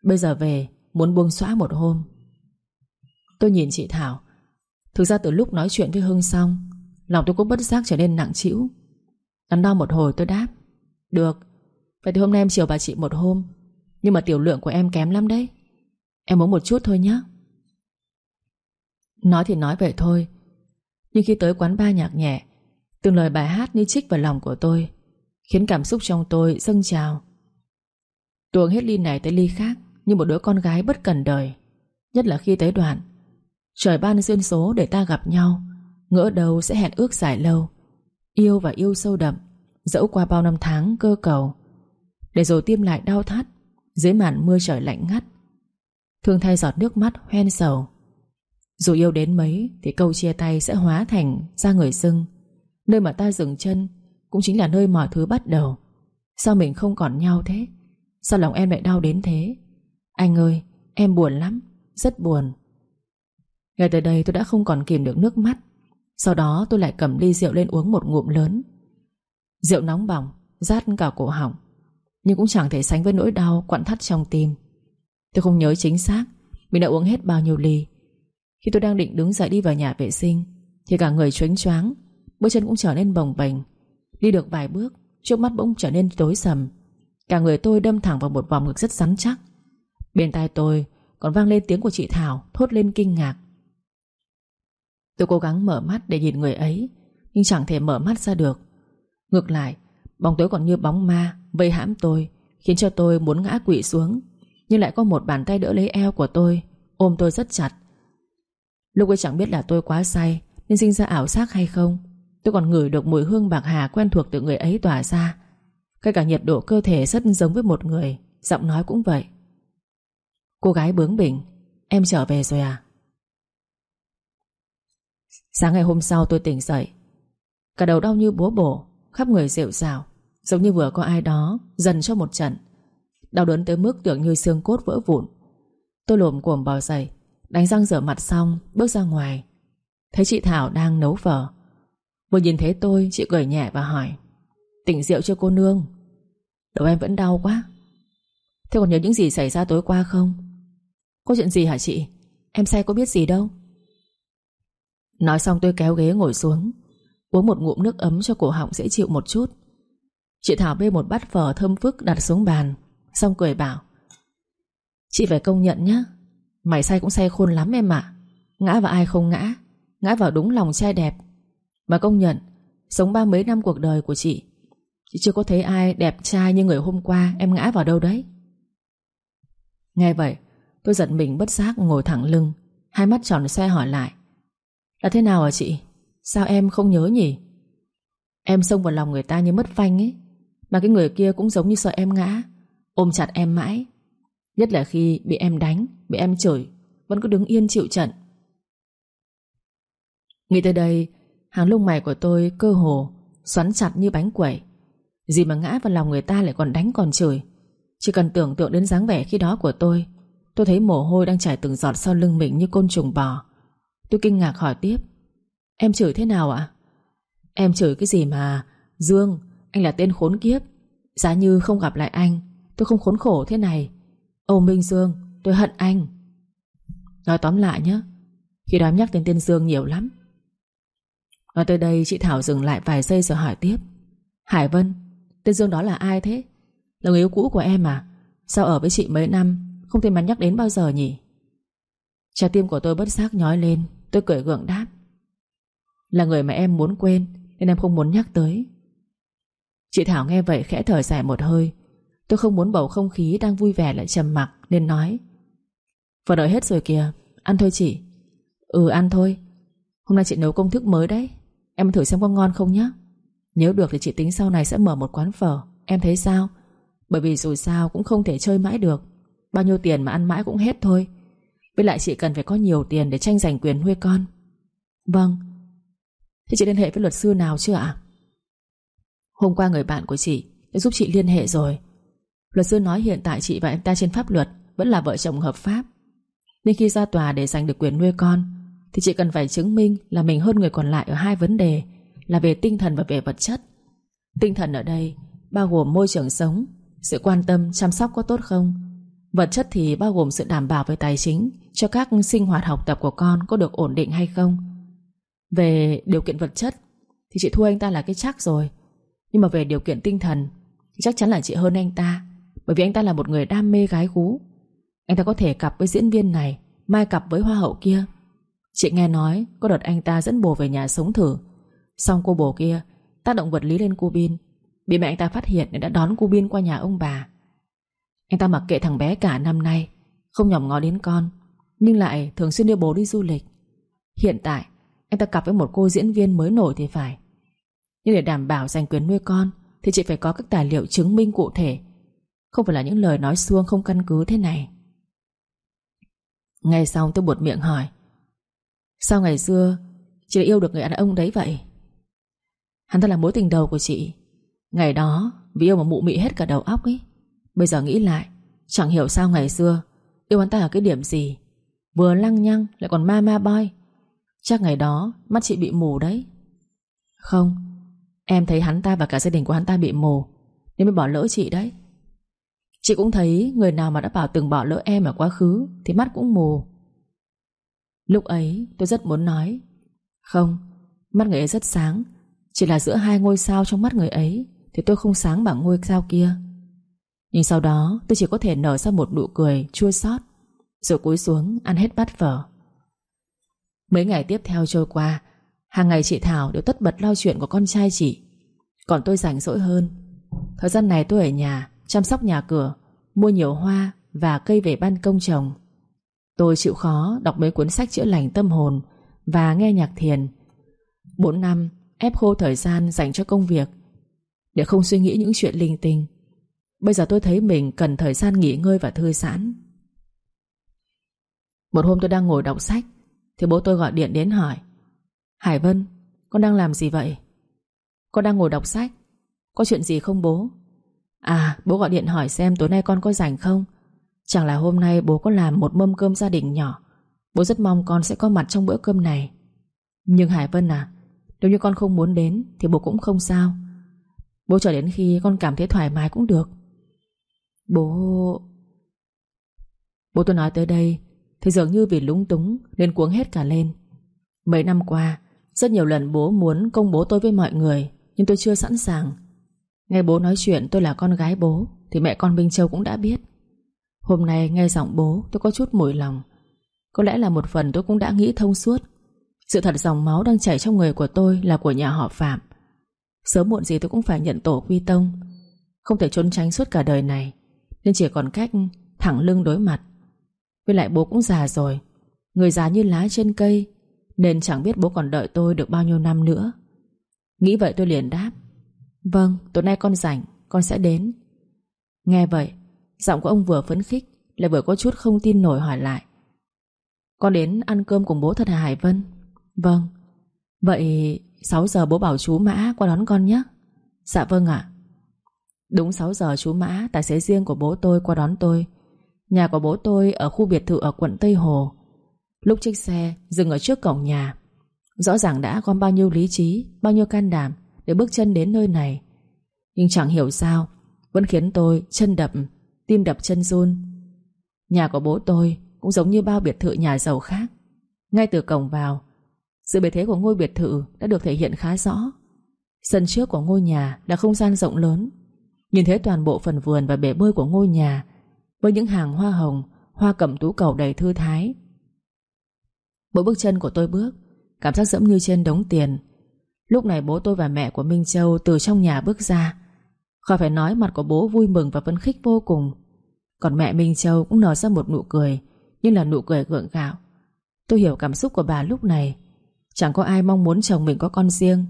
Bây giờ về muốn buông xóa một hôm. Tôi nhìn chị Thảo. Thực ra từ lúc nói chuyện với Hưng xong, Lòng tôi cũng bất giác trở nên nặng trĩu. Đắn đo một hồi tôi đáp, Được, Vậy thì hôm nay em chiều bà chị một hôm, Nhưng mà tiểu lượng của em kém lắm đấy. Em uống một chút thôi nhé Nói thì nói vậy thôi, Nhưng khi tới quán ba nhạc nhẹ, Từng lời bài hát như trích vào lòng của tôi, Khiến cảm xúc trong tôi dâng trào. Tuồng hết ly này tới ly khác Như một đứa con gái bất cần đời, Nhất là khi tới đoạn Trời ban duyên số để ta gặp nhau, Ngỡ đầu sẽ hẹn ước dài lâu. Yêu và yêu sâu đậm, Dẫu qua bao năm tháng cơ cầu. Để rồi tim lại đau thắt, Dưới màn mưa trời lạnh ngắt. Thương thay giọt nước mắt hoen sầu. Dù yêu đến mấy Thì câu chia tay sẽ hóa thành ra người dưng Nơi mà ta dừng chân Cũng chính là nơi mọi thứ bắt đầu. Sao mình không còn nhau thế? Sao lòng em lại đau đến thế? Anh ơi, em buồn lắm, Rất buồn. Ngay từ đây tôi đã không còn kìm được nước mắt. Sau đó tôi lại cầm ly rượu lên uống một ngụm lớn. Rượu nóng bỏng, Rát cả cổ họng, Nhưng cũng chẳng thể sánh với nỗi đau quặn thắt trong tim. Tôi không nhớ chính xác Mình đã uống hết bao nhiêu ly. Khi tôi đang định đứng dậy đi vào nhà vệ sinh, Thì cả người choáng choáng, Bước chân cũng trở nên bồng bềnh. Đi được vài bước, Trước mắt bỗng trở nên tối sầm. Cả người tôi đâm thẳng vào một vòng ngực rất rắn chắc. Bên tai tôi Còn vang lên tiếng của chị Thảo Thốt lên kinh ngạc. Tôi cố gắng mở mắt để nhìn người ấy, Nhưng chẳng thể mở mắt ra được. Ngược lại, Bóng tối còn như bóng ma Vây hãm tôi, Khiến cho tôi muốn ngã quỵ xuống. Nhưng lại có một bàn tay đỡ lấy eo của tôi, Ôm tôi rất chặt. Lúc ấy chẳng biết là tôi quá say, Nên sinh ra ảo giác hay không. Tôi còn ngửi được mùi hương bạc hà quen thuộc từ người ấy tỏa ra. Cái cả nhiệt độ cơ thể rất giống với một người, Giọng nói cũng vậy. Cô gái bướng bỉnh, Em trở về rồi à? Sáng ngày hôm sau tôi tỉnh dậy. Cả đầu đau như búa bổ, Khắp người rệu rào, Giống như vừa có ai đó dần cho một trận. Đau đớn tới mức tưởng như xương cốt vỡ vụn. Tôi lồm cồm bò dậy, Đánh răng rửa mặt xong, Bước ra ngoài. Thấy chị Thảo đang nấu phở Vừa nhìn thấy tôi, chị cười nhẹ và hỏi, Tỉnh rượu chưa cô nương? Đầu em vẫn đau quá. Thế còn nhớ những gì xảy ra tối qua không? Có chuyện gì hả chị? Em say có biết gì đâu. Nói xong tôi kéo ghế ngồi xuống. Uống một ngụm nước ấm cho cổ họng dễ chịu một chút. Chị Thảo bê một bát phở thơm phức đặt xuống bàn, Xong cười bảo, Chị phải công nhận nhá, Mày say cũng say khôn lắm em ạ. Ngã vào ai không ngã Ngã vào đúng lòng trai đẹp. Mà công nhận, Sống ba mấy năm cuộc đời của chị Chị chưa có thấy ai đẹp trai như người hôm qua, Em ngã vào đâu đấy? Nghe vậy, Tôi giật mình bất giác ngồi thẳng lưng, Hai mắt tròn xoe hỏi lại là thế nào hả chị? Sao em không nhớ nhỉ? Em xông vào lòng người ta như mất phanh ấy. Mà cái người kia cũng giống như sợ em ngã. Ôm chặt em mãi. Nhất là khi bị em đánh, Bị em chửi, Vẫn cứ đứng yên chịu trận. Nghĩ tới đây, Hàng lông mày của tôi cơ hồ Xoắn chặt như bánh quẩy. Gì mà ngã vào lòng người ta lại còn đánh còn chửi. Chỉ cần tưởng tượng đến dáng vẻ khi đó của tôi Tôi thấy mồ hôi đang chảy từng giọt sau lưng mình như côn trùng bò. Tôi kinh ngạc hỏi tiếp. Em chửi thế nào ạ? Em chửi cái gì mà Dương, anh là tên khốn kiếp. Giá như không gặp lại anh Tôi không khốn khổ thế này. Âu Minh Dương, tôi hận anh. Nói tóm lại nhé Khi đó nhắc đến tên Dương nhiều lắm. Nói tới đây chị Thảo dừng lại vài giây rồi hỏi tiếp. Hải Vân Tên Dương đó là ai thế? Là người yêu cũ của em à? Sao ở với chị mấy năm Không thể mà nhắc đến bao giờ nhỉ? Trái tim của tôi bất giác nhói lên. Tôi cười gượng đáp. Là người mà em muốn quên, Nên em không muốn nhắc tới. Chị Thảo nghe vậy khẽ thở dài một hơi. Tôi không muốn bầu không khí đang vui vẻ lại trầm mặc, Nên nói. Vừa đợi hết rồi kìa, Ăn thôi chị. Ừ ăn thôi. Hôm nay chị nấu công thức mới đấy. Em thử xem có ngon không nhé Nếu được thì chị tính sau này sẽ mở một quán phở. Em thấy sao? Bởi vì dù sao cũng không thể chơi mãi được. Bao nhiêu tiền mà ăn mãi cũng hết thôi. Với lại chị cần phải có nhiều tiền để tranh giành quyền nuôi con. Vâng. Thế chị liên hệ với luật sư nào chưa ạ? Hôm qua người bạn của chị Đã giúp chị liên hệ rồi. Luật sư nói hiện tại chị và em ta trên pháp luật Vẫn là vợ chồng hợp pháp. Nên khi ra tòa để giành được quyền nuôi con, Thì chị cần phải chứng minh là mình hơn người còn lại Ở hai vấn đề, Là về tinh thần và về vật chất. Tinh thần ở đây bao gồm môi trường sống, Sự quan tâm, chăm sóc có tốt không? Vật chất thì bao gồm sự đảm bảo về tài chính cho các sinh hoạt học tập của con Có được ổn định hay không? Về điều kiện vật chất Thì chị thua anh ta là cái chắc rồi. Nhưng mà về điều kiện tinh thần Thì chắc chắn là chị hơn anh ta, Bởi vì anh ta là một người đam mê gái gú. Anh ta có thể cặp với diễn viên này, Mai cặp với hoa hậu kia. Chị nghe nói có đợt anh ta dẫn bồ về nhà sống thử. Xong cô bồ kia Tác động vật lý lên cô Bin, Bị mẹ anh ta phát hiện nên đã đón cô Bin qua nhà ông bà. Anh ta mặc kệ thằng bé cả năm nay, Không nhòm ngó đến con. Nhưng lại thường xuyên đưa bố đi du lịch. Hiện tại Anh ta cặp với một cô diễn viên mới nổi thì phải. Nhưng để đảm bảo giành quyền nuôi con, Thì chị phải có các tài liệu chứng minh cụ thể. Không phải là những lời nói xuông không căn cứ thế này. Ngay xong tôi buột miệng hỏi, Sao ngày xưa Chị yêu được người đàn ông đấy vậy? Hắn ta là mối tình đầu của chị. Ngày đó, vì yêu mà mụ mị hết cả đầu óc ấy. Bây giờ nghĩ lại, Chẳng hiểu sao ngày xưa Yêu hắn ta ở cái điểm gì Vừa lăng nhăng, lại còn ma ma boy. Chắc ngày đó, mắt chị bị mù đấy. Không, Em thấy hắn ta và cả gia đình của hắn ta bị mù, Nên mới bỏ lỡ chị đấy. Chị cũng thấy người nào mà đã bảo từng bỏ lỡ em ở quá khứ, Thì mắt cũng mù. Lúc ấy, tôi rất muốn nói, Không, Mắt người ấy rất sáng. Chỉ là giữa hai ngôi sao trong mắt người ấy, Thì tôi không sáng bằng ngôi sao kia. Nhưng sau đó, tôi chỉ có thể nở ra một nụ cười chua xót. Rồi cúi xuống, ăn hết bát phở. Mấy ngày tiếp theo trôi qua, Hàng ngày chị Thảo đều tất bật lo chuyện của con trai chị. Còn tôi rảnh rỗi hơn. Thời gian này tôi ở nhà, Chăm sóc nhà cửa, Mua nhiều hoa và cây về ban công trồng. Tôi chịu khó đọc mấy cuốn sách chữa lành tâm hồn Và nghe nhạc thiền. 4 năm, ép khô thời gian dành cho công việc, Để không suy nghĩ những chuyện linh tinh. Bây giờ tôi thấy mình cần thời gian nghỉ ngơi và thư giãn. Một hôm tôi đang ngồi đọc sách, Thì bố tôi gọi điện đến hỏi, Hải Vân, Con đang làm gì vậy? Con đang ngồi đọc sách, Có chuyện gì không bố? À bố gọi điện hỏi xem tối nay con có rảnh không? Chẳng là hôm nay bố có làm một mâm cơm gia đình nhỏ, Bố rất mong con sẽ có mặt trong bữa cơm này? Nhưng Hải Vân à Nếu như con không muốn đến Thì bố cũng không sao. Bố chờ đến khi con cảm thấy thoải mái cũng được. Bố... Bố tôi nói tới đây thì dường như vì lúng túng Nên cuống hết cả lên. Mấy năm qua, Rất nhiều lần bố muốn công bố tôi với mọi người, Nhưng tôi chưa sẵn sàng. Nghe bố nói chuyện, tôi là con gái bố, Thì mẹ con Minh Châu cũng đã biết. Hôm nay nghe giọng bố, tôi có chút mùi lòng. Có lẽ là một phần tôi cũng đã nghĩ thông suốt. Sự thật dòng máu đang chảy trong người của tôi Là của nhà họ Phạm. Sớm muộn gì tôi cũng phải nhận tổ quy tông. Không thể trốn tránh suốt cả đời này, Nên chỉ còn cách thẳng lưng đối mặt. Với lại bố cũng già rồi. Người già như lá trên cây Nên chẳng biết bố còn đợi tôi được bao nhiêu năm nữa. Nghĩ vậy tôi liền đáp Vâng, tối nay con rảnh Con sẽ đến. Nghe vậy Giọng của ông vừa phấn khích Lại vừa có chút không tin nổi hỏi lại Con đến ăn cơm cùng bố thật hả Hải Vân? Vâng. Vậy 6 giờ bố bảo chú Mã qua đón con nhé. Dạ vâng ạ. Đúng 6 giờ chú Mã Tài xế riêng của bố tôi qua đón tôi. Nhà của bố tôi ở khu biệt thự ở quận Tây Hồ. Lúc chiếc xe dừng ở trước cổng nhà, Rõ ràng đã gom bao nhiêu lý trí, Bao nhiêu can đảm Để bước chân đến nơi này. Nhưng chẳng hiểu sao, Vẫn khiến tôi chân đập, Tim đập chân run. Nhà của bố tôi cũng giống như bao biệt thự nhà giàu khác. Ngay từ cổng vào, Sự bề thế của ngôi biệt thự Đã được thể hiện khá rõ. Sân trước của ngôi nhà là không gian rộng lớn. Nhìn thấy toàn bộ phần vườn và bể bơi của ngôi nhà với những hàng hoa hồng, Hoa cẩm tú cầu đầy thư thái. Mỗi bước chân của tôi bước, Cảm giác dẫm như trên đống tiền. Lúc này bố tôi và mẹ của Minh Châu Từ trong nhà bước ra. Khỏi phải nói mặt của bố vui mừng và phấn khích vô cùng. Còn mẹ Minh Châu cũng nở ra một nụ cười Nhưng là nụ cười gượng gạo. Tôi hiểu cảm xúc của bà lúc này. Chẳng có ai mong muốn chồng mình có con riêng.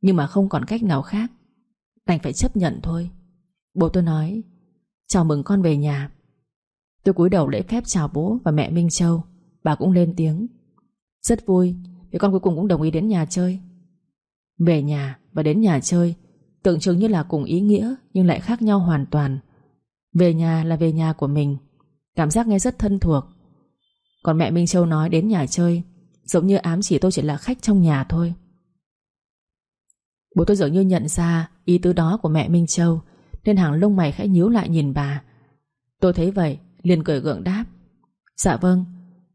Nhưng mà không còn cách nào khác. Đành phải chấp nhận thôi. Bố tôi nói Chào mừng con về nhà. Tôi cúi đầu lễ phép chào bố và mẹ Minh Châu. Bà cũng lên tiếng. Rất vui, vì con cuối cùng cũng đồng ý đến nhà chơi. Về nhà và đến nhà chơi, Tượng trưng như là cùng ý nghĩa Nhưng lại khác nhau hoàn toàn. Về nhà là về nhà của mình. Cảm giác nghe rất thân thuộc. Còn mẹ Minh Châu nói đến nhà chơi, Giống như ám chỉ tôi chỉ là khách trong nhà thôi. Bố tôi dường như nhận ra Ý tứ đó của mẹ Minh Châu. Nên hàng lông mày khẽ nhíu lại nhìn bà. Tôi thấy vậy, liền cười gượng đáp. Dạ vâng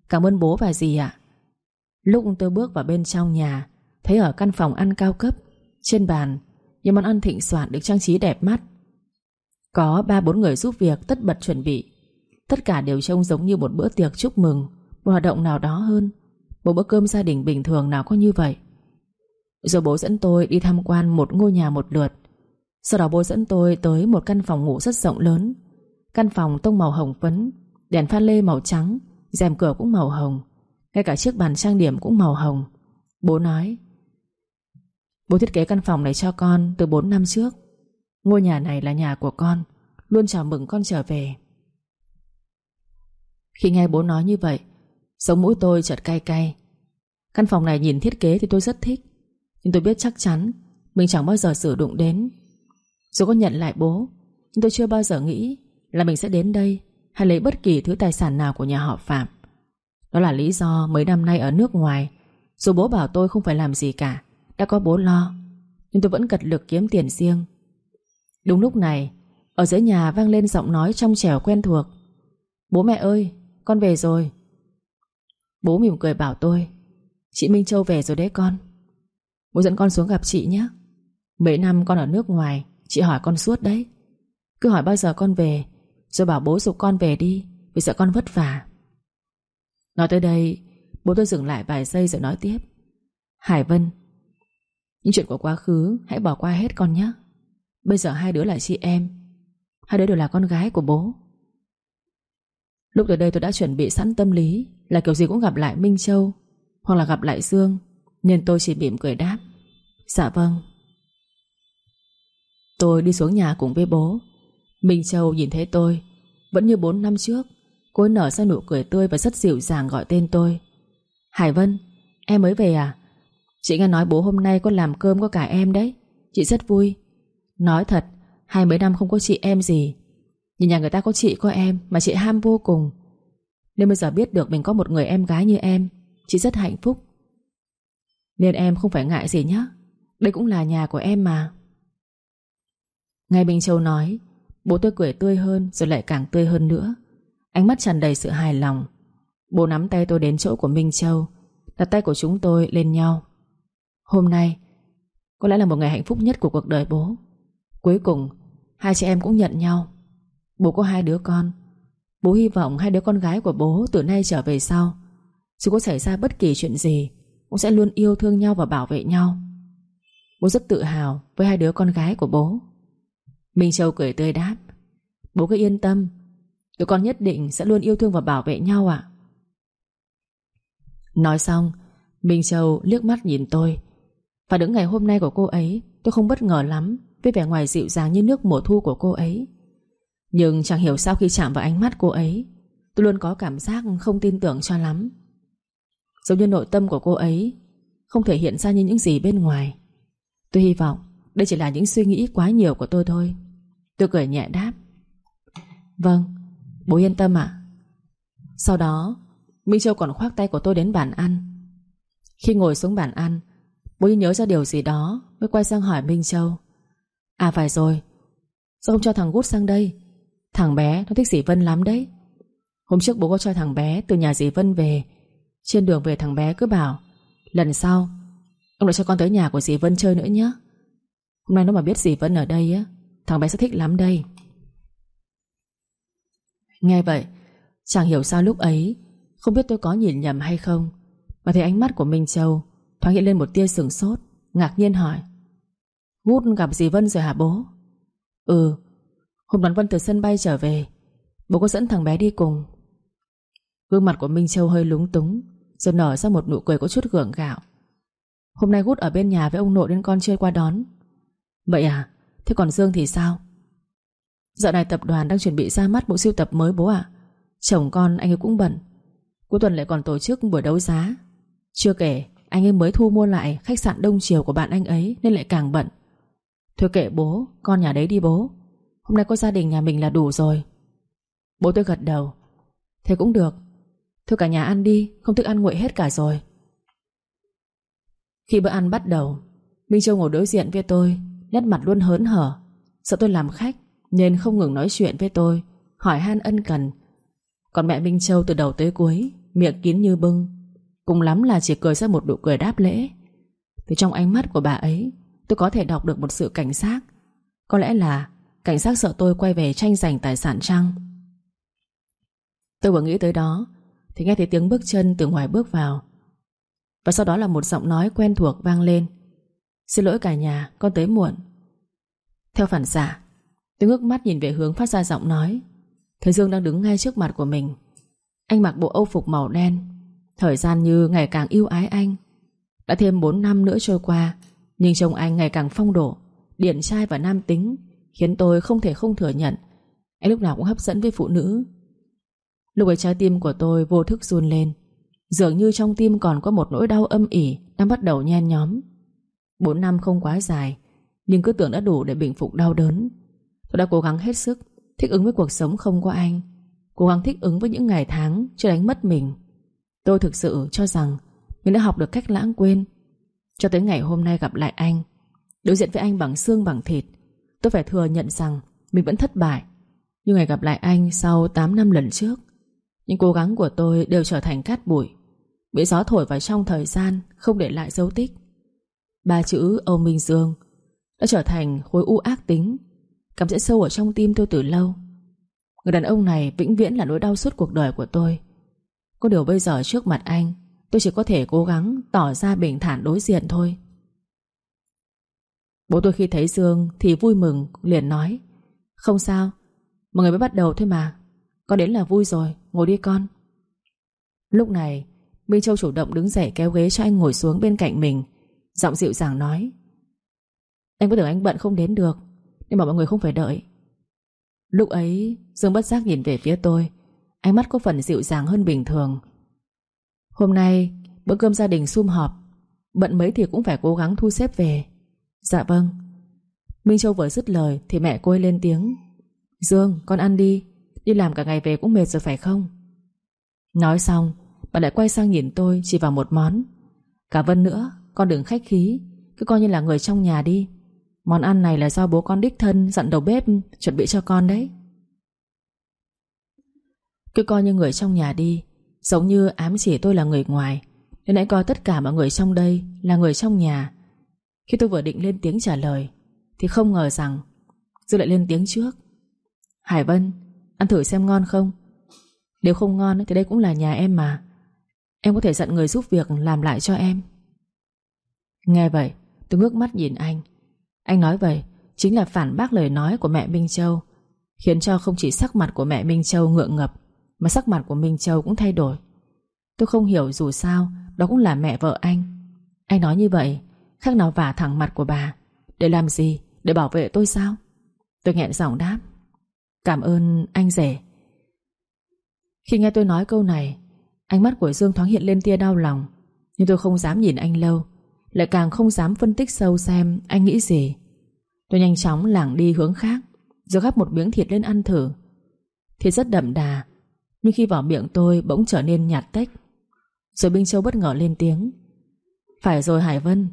Cảm ơn bố và dì ạ. Lúc tôi bước vào bên trong nhà, Thấy ở căn phòng ăn cao cấp, Trên bàn những món ăn thịnh soạn được trang trí đẹp mắt. Có ba bốn người giúp việc tất bật chuẩn bị. Tất cả đều trông giống như một bữa tiệc chúc mừng, Một hoạt động nào đó hơn. Một bữa cơm gia đình bình thường nào có như vậy. Rồi bố dẫn tôi đi tham quan một ngôi nhà một lượt. Sau đó bố dẫn tôi tới một căn phòng ngủ rất rộng lớn. Căn phòng tông màu hồng phấn, Đèn pha lê màu trắng, rèm cửa cũng màu hồng, Ngay cả chiếc bàn trang điểm cũng màu hồng. Bố nói, Bố thiết kế căn phòng này cho con từ 4 năm trước. Ngôi nhà này là nhà của con, Luôn chào mừng con trở về. Khi nghe bố nói như vậy, Sống mũi tôi chợt cay cay. Căn phòng này nhìn thiết kế thì tôi rất thích, Nhưng tôi biết chắc chắn Mình chẳng bao giờ sử dụng đến dù có nhận lại bố, Nhưng tôi chưa bao giờ nghĩ Là mình sẽ đến đây Hay lấy bất kỳ thứ tài sản nào của nhà họ Phạm. Đó là lý do mấy năm nay ở nước ngoài, Dù bố bảo tôi không phải làm gì cả, Đã có bố lo, Nhưng tôi vẫn cật lực kiếm tiền riêng. Đúng lúc này, Ở dưới nhà vang lên giọng nói trong trẻo quen thuộc. Bố mẹ ơi, Con về rồi. Bố mỉm cười bảo tôi, Chị Minh Châu về rồi đấy con. Bố dẫn con xuống gặp chị nhé. Mấy năm con ở nước ngoài Chị hỏi con suốt đấy. Cứ hỏi bao giờ con về, Rồi bảo bố dục con về đi, Vì sợ con vất vả. Nói tới đây, Bố tôi dừng lại vài giây rồi nói tiếp. Hải Vân, Những chuyện của quá khứ, hãy bỏ qua hết con nhé. Bây giờ hai đứa là chị em, Hai đứa đều là con gái của bố. Lúc tới đây tôi đã chuẩn bị sẵn tâm lý Là kiểu gì cũng gặp lại Minh Châu Hoặc là gặp lại Dương, Nên tôi chỉ mỉm cười đáp. Dạ vâng. Tôi đi xuống nhà cùng với bố. Minh Châu nhìn thấy tôi, Vẫn như 4 năm trước, Cô ấy nở ra nụ cười tươi và rất dịu dàng gọi tên tôi. Hải Vân, Em mới về à? Chị nghe nói bố hôm nay có làm cơm có cả em đấy, Chị rất vui. Nói thật, Hai mấy năm không có chị em gì. Nhìn nhà người ta có chị có em Mà chị ham vô cùng. Nên bây giờ biết được mình có một người em gái như em, Chị rất hạnh phúc. Nên em không phải ngại gì nhé Đây cũng là nhà của em mà. Ngay Bình Châu nói, Bố tôi cười tươi hơn Rồi lại càng tươi hơn nữa. Ánh mắt tràn đầy sự hài lòng. Bố nắm tay tôi đến chỗ của Minh Châu, Đặt tay của chúng tôi lên nhau. Hôm nay, Có lẽ là một ngày hạnh phúc nhất của cuộc đời bố. Cuối cùng, Hai chị em cũng nhận nhau. Bố có hai đứa con. Bố hy vọng hai đứa con gái của bố từ nay trở về sau, Dù có xảy ra bất kỳ chuyện gì, Cũng sẽ luôn yêu thương nhau và bảo vệ nhau. Bố rất tự hào với hai đứa con gái của bố. Minh Châu cười tươi đáp. Bố cứ yên tâm, Tụi con nhất định sẽ luôn yêu thương và bảo vệ nhau ạ. Nói xong, Minh Châu liếc mắt nhìn tôi. Và đứng ngày hôm nay của cô ấy, Tôi không bất ngờ lắm Với vẻ ngoài dịu dàng như nước mùa thu của cô ấy. Nhưng chẳng hiểu sao khi chạm vào ánh mắt cô ấy, Tôi luôn có cảm giác không tin tưởng cho lắm. Giống như nội tâm của cô ấy Không thể hiện ra như những gì bên ngoài. Tôi hy vọng Đây chỉ là những suy nghĩ quá nhiều của tôi thôi. Tôi cười nhẹ đáp. Vâng Bố yên tâm ạ. Sau đó, Minh Châu còn khoác tay của tôi đến bàn ăn. Khi ngồi xuống bàn ăn, Bố nhớ ra điều gì đó, Mới quay sang hỏi Minh Châu. À phải rồi. Sao không cho thằng Gút sang đây? Thằng bé nó thích dì Vân lắm đấy. Hôm trước bố có cho thằng bé từ nhà dì Vân về. Trên đường về thằng bé cứ bảo, Lần sau, Ông lại cho con tới nhà của dì Vân chơi nữa nhé Hôm nay nó mà biết dì Vân ở đây á Thằng bé sẽ thích lắm đây. Nghe vậy, Chẳng hiểu sao lúc ấy, Không biết tôi có nhìn nhầm hay không, Mà thấy ánh mắt của Minh Châu Thoáng hiện lên một tia sừng sốt, Ngạc nhiên hỏi. Gút gặp dì Vân rồi hả bố? Ừ Hôm đón Vân từ sân bay trở về, Bố có dẫn thằng bé đi cùng. Gương mặt của Minh Châu hơi lúng túng, Rồi nở ra một nụ cười có chút gượng gạo. Hôm nay Gút ở bên nhà với ông nội đến con chơi qua đón. Vậy à? Thế còn Dương thì sao? Dạo này tập đoàn đang chuẩn bị ra mắt bộ siêu tập mới bố ạ. Chồng con anh ấy cũng bận. Cuối tuần lại còn tổ chức buổi đấu giá. Chưa kể Anh ấy mới thu mua lại khách sạn Đông Triều của bạn anh ấy Nên lại càng bận. Thôi kệ bố, con nhà đấy đi bố. Hôm nay có gia đình nhà mình là đủ rồi. Bố tôi gật đầu. Thế cũng được. Thôi cả nhà ăn đi, không thức ăn nguội hết cả rồi. Khi bữa ăn bắt đầu Minh Châu ngồi đối diện với tôi. Nét mặt luôn hớn hở. Sợ tôi làm khách, Nên không ngừng nói chuyện với tôi, Hỏi han ân cần. Còn mẹ Minh Châu từ đầu tới cuối, Miệng kín như bưng. Cùng lắm là chỉ cười ra một nụ cười đáp lễ. Từ trong ánh mắt của bà ấy, Tôi có thể đọc được một sự cảnh giác. Có lẽ là cảnh sát sợ tôi quay về tranh giành tài sản chăng? Tôi vừa nghĩ tới đó, Thì nghe thấy tiếng bước chân từ ngoài bước vào. Và sau đó là một giọng nói quen thuộc vang lên. Xin lỗi cả nhà, Con tới muộn. Theo phản xạ, Tôi ngước mắt nhìn về hướng phát ra giọng nói. Thế Dương đang đứng ngay trước mặt của mình. Anh mặc bộ âu phục màu đen, Thời gian như ngày càng yêu ái anh. Đã thêm 4 năm nữa trôi qua, Nhưng trông anh ngày càng phong độ, Điển trai và nam tính, Khiến tôi không thể không thừa nhận. Anh lúc nào cũng hấp dẫn với phụ nữ. Lúc ấy trái tim của tôi vô thức run lên. Dường như trong tim còn có một nỗi đau âm ỉ Đang bắt đầu nhen nhóm. 4 năm không quá dài, Nhưng cứ tưởng đã đủ để bình phục đau đớn. Tôi đã cố gắng hết sức, Thích ứng với cuộc sống không có anh, Cố gắng thích ứng với những ngày tháng Chưa đánh mất mình. Tôi thực sự cho rằng Mình đã học được cách lãng quên. Cho tới ngày hôm nay gặp lại anh, Đối diện với anh bằng xương bằng thịt, Tôi phải thừa nhận rằng Mình vẫn thất bại. Nhưng ngày gặp lại anh sau 8 năm lần trước, Những cố gắng của tôi đều trở thành cát bụi, Bị gió thổi vào trong thời gian Không để lại dấu tích. Ba chữ Âu Minh Dương Đã trở thành khối u ác tính cắm rễ sâu ở trong tim tôi từ lâu. Người đàn ông này vĩnh viễn là nỗi đau suốt cuộc đời của tôi. Có điều bây giờ trước mặt anh, Tôi chỉ có thể cố gắng tỏ ra bình thản đối diện thôi. Bố tôi khi thấy Dương Thì vui mừng, liền nói, Không sao, Mọi người mới bắt đầu thôi mà, Con đến là vui rồi, Ngồi đi con. Lúc này, Minh Châu chủ động đứng dậy kéo ghế cho anh ngồi xuống bên cạnh mình. Giọng dịu dàng nói, Anh có tưởng anh bận không đến được, Nhưng mà mọi người không phải đợi. Lúc ấy, Dương bất giác nhìn về phía tôi, Ánh mắt có phần dịu dàng hơn bình thường. Hôm nay, Bữa cơm gia đình sum họp, Bận mấy thì cũng phải cố gắng thu xếp về. Dạ vâng. Minh Châu vừa dứt lời thì mẹ cô ấy lên tiếng, Dương, con ăn đi Đi làm cả ngày về cũng mệt rồi phải không? Nói xong, Bà lại quay sang nhìn tôi chỉ vào một món Cả Vân nữa. Con đừng khách khí Cứ coi như là người trong nhà đi. Món ăn này là do bố con đích thân dặn đầu bếp Chuẩn bị cho con đấy. Cứ coi như người trong nhà đi Giống như ám chỉ tôi là người ngoài Nên hãy coi tất cả mọi người trong đây Là người trong nhà. Khi tôi vừa định lên tiếng trả lời Thì không ngờ rằng Dư lại lên tiếng trước. Hải Vân, ăn thử xem ngon không? Nếu không ngon thì đây cũng là nhà em mà. Em có thể dặn người giúp việc làm lại cho em. Nghe vậy, Tôi ngước mắt nhìn anh. Anh nói vậy Chính là phản bác lời nói của mẹ Minh Châu, Khiến cho không chỉ sắc mặt của mẹ Minh Châu ngượng ngập, Mà sắc mặt của Minh Châu cũng thay đổi. Tôi không hiểu dù sao, Đó cũng là mẹ vợ anh. Anh nói như vậy, Khác nào vả thẳng mặt của bà. Để làm gì? Để bảo vệ tôi sao? Tôi nghẹn giọng đáp. Cảm ơn anh rể. Khi nghe tôi nói câu này, Ánh mắt của Dương thoáng hiện lên tia đau lòng, Nhưng tôi không dám nhìn anh lâu. Lại càng không dám phân tích sâu xem Anh nghĩ gì. Tôi nhanh chóng lảng đi hướng khác Rồi gắp một miếng thịt lên ăn thử. Thịt rất đậm đà, Nhưng khi vào miệng tôi bỗng trở nên nhạt tách. Rồi Binh Châu bất ngờ lên tiếng. Phải rồi Hải Vân,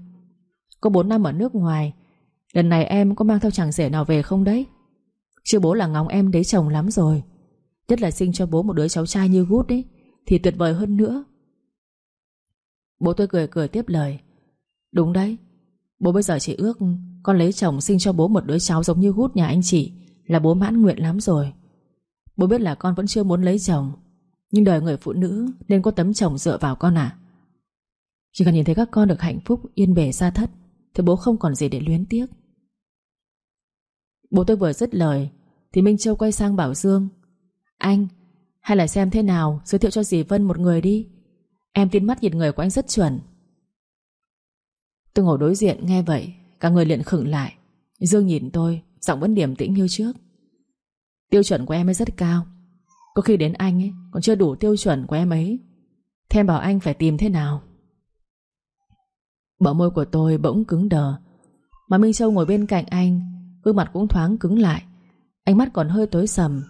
Có 4 năm ở nước ngoài, Lần này em có mang theo chàng rể nào về không đấy? Chứ bố là ngóng em đấy chồng lắm rồi, Nhất là sinh cho bố một đứa cháu trai như gút đấy thì tuyệt vời hơn nữa. Bố tôi cười cười tiếp lời. Đúng đấy. Bố bây giờ chỉ ước con lấy chồng sinh cho bố một đứa cháu giống như hút nhà anh chị, Là bố mãn nguyện lắm rồi. Bố biết là con vẫn chưa muốn lấy chồng, Nhưng đời người phụ nữ Nên có tấm chồng dựa vào con à Chỉ cần nhìn thấy các con được hạnh phúc, Yên bề xa thất, Thì bố không còn gì để luyến tiếc. Bố tôi vừa dứt lời, Thì Minh Châu quay sang bảo Dương, Anh, hay là xem thế nào, Giới thiệu cho dì Vân một người đi. Em tin mắt nhìn người của anh rất chuẩn. Tôi ngồi đối diện nghe vậy, Cả người liền khựng lại. Dương nhìn tôi, Giọng vẫn điềm tĩnh như trước. Tiêu chuẩn của em ấy rất cao. Có khi đến anh ấy, còn chưa đủ tiêu chuẩn của em ấy. Thêm bảo anh phải tìm thế nào? Bờ môi của tôi bỗng cứng đờ. Mà Minh Châu ngồi bên cạnh anh, Gương mặt cũng thoáng cứng lại. Ánh mắt còn hơi tối sầm.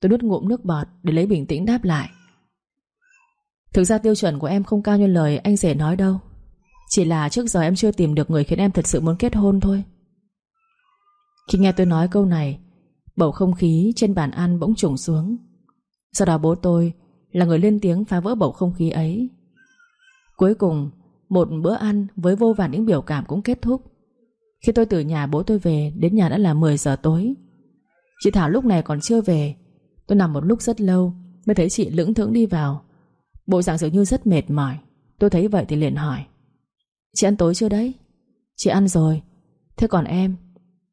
Tôi nuốt ngụm nước bọt để lấy bình tĩnh đáp lại. Thực ra tiêu chuẩn của em không cao như lời anh rể nói đâu. Chỉ là trước giờ em chưa tìm được người khiến em thật sự muốn kết hôn thôi. Khi nghe tôi nói câu này, Bầu không khí trên bàn ăn bỗng trùng xuống. Sau đó bố tôi là người lên tiếng phá vỡ bầu không khí ấy. Cuối cùng, Một bữa ăn với vô vàn những biểu cảm cũng kết thúc. Khi tôi từ nhà bố tôi về, Đến nhà đã là 10 giờ tối. Chị Thảo lúc này còn chưa về, Tôi nằm một lúc rất lâu Mới thấy chị lững thững đi vào. Bộ dạng dường như rất mệt mỏi. Tôi thấy vậy thì liền hỏi Chị ăn tối chưa đấy? Chị ăn rồi. Thế còn em?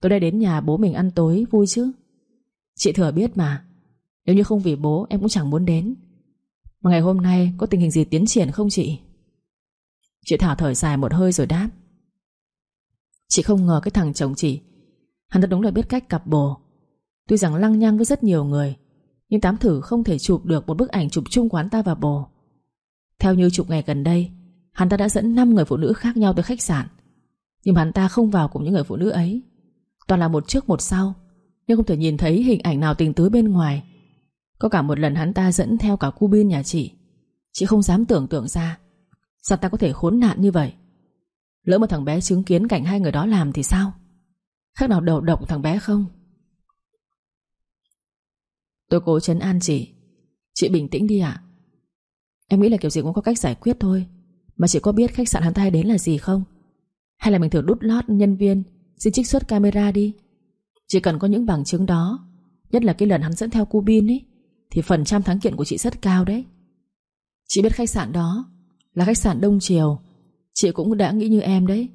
Tôi đây đến nhà bố mình ăn tối, vui chứ? Chị thừa biết mà. Nếu như không vì bố, em cũng chẳng muốn đến. Mà ngày hôm nay có tình hình gì tiến triển không chị? Chị Thảo thở dài một hơi rồi đáp. Chị không ngờ cái thằng chồng chị, Hắn ta đúng là biết cách cặp bồ. Tuy rằng lăng nhăng với rất nhiều người, Nhưng tám thử không thể chụp được Một bức ảnh chụp chung quán ta và bồ. Theo như chụp ngày gần đây Hắn ta đã dẫn 5 người phụ nữ khác nhau tới khách sạn. Nhưng hắn ta không vào cùng những người phụ nữ ấy. Toàn là một trước một sau, Nhưng không thể nhìn thấy hình ảnh nào tình tứ bên ngoài. Có cả một lần hắn ta dẫn theo cả cu bin nhà chị. Chị không dám tưởng tượng ra, Sao ta có thể khốn nạn như vậy? Lỡ mà thằng bé chứng kiến cảnh hai người đó làm thì sao? Khác nào đầu độc thằng bé không? Tôi cố chấn an chị. Chị bình tĩnh đi ạ. Em nghĩ là kiểu gì cũng có cách giải quyết thôi. Mà chị có biết khách sạn hắn ta đến là gì không? Hay là mình thử đút lót nhân viên, Xin trích xuất camera đi. Chỉ cần có những bằng chứng đó, Nhất là cái lần hắn dẫn theo cu bin ấy, Thì phần trăm thắng kiện của chị rất cao đấy. Chị biết khách sạn đó Là khách sạn Đông Triều. Chị cũng đã nghĩ như em đấy.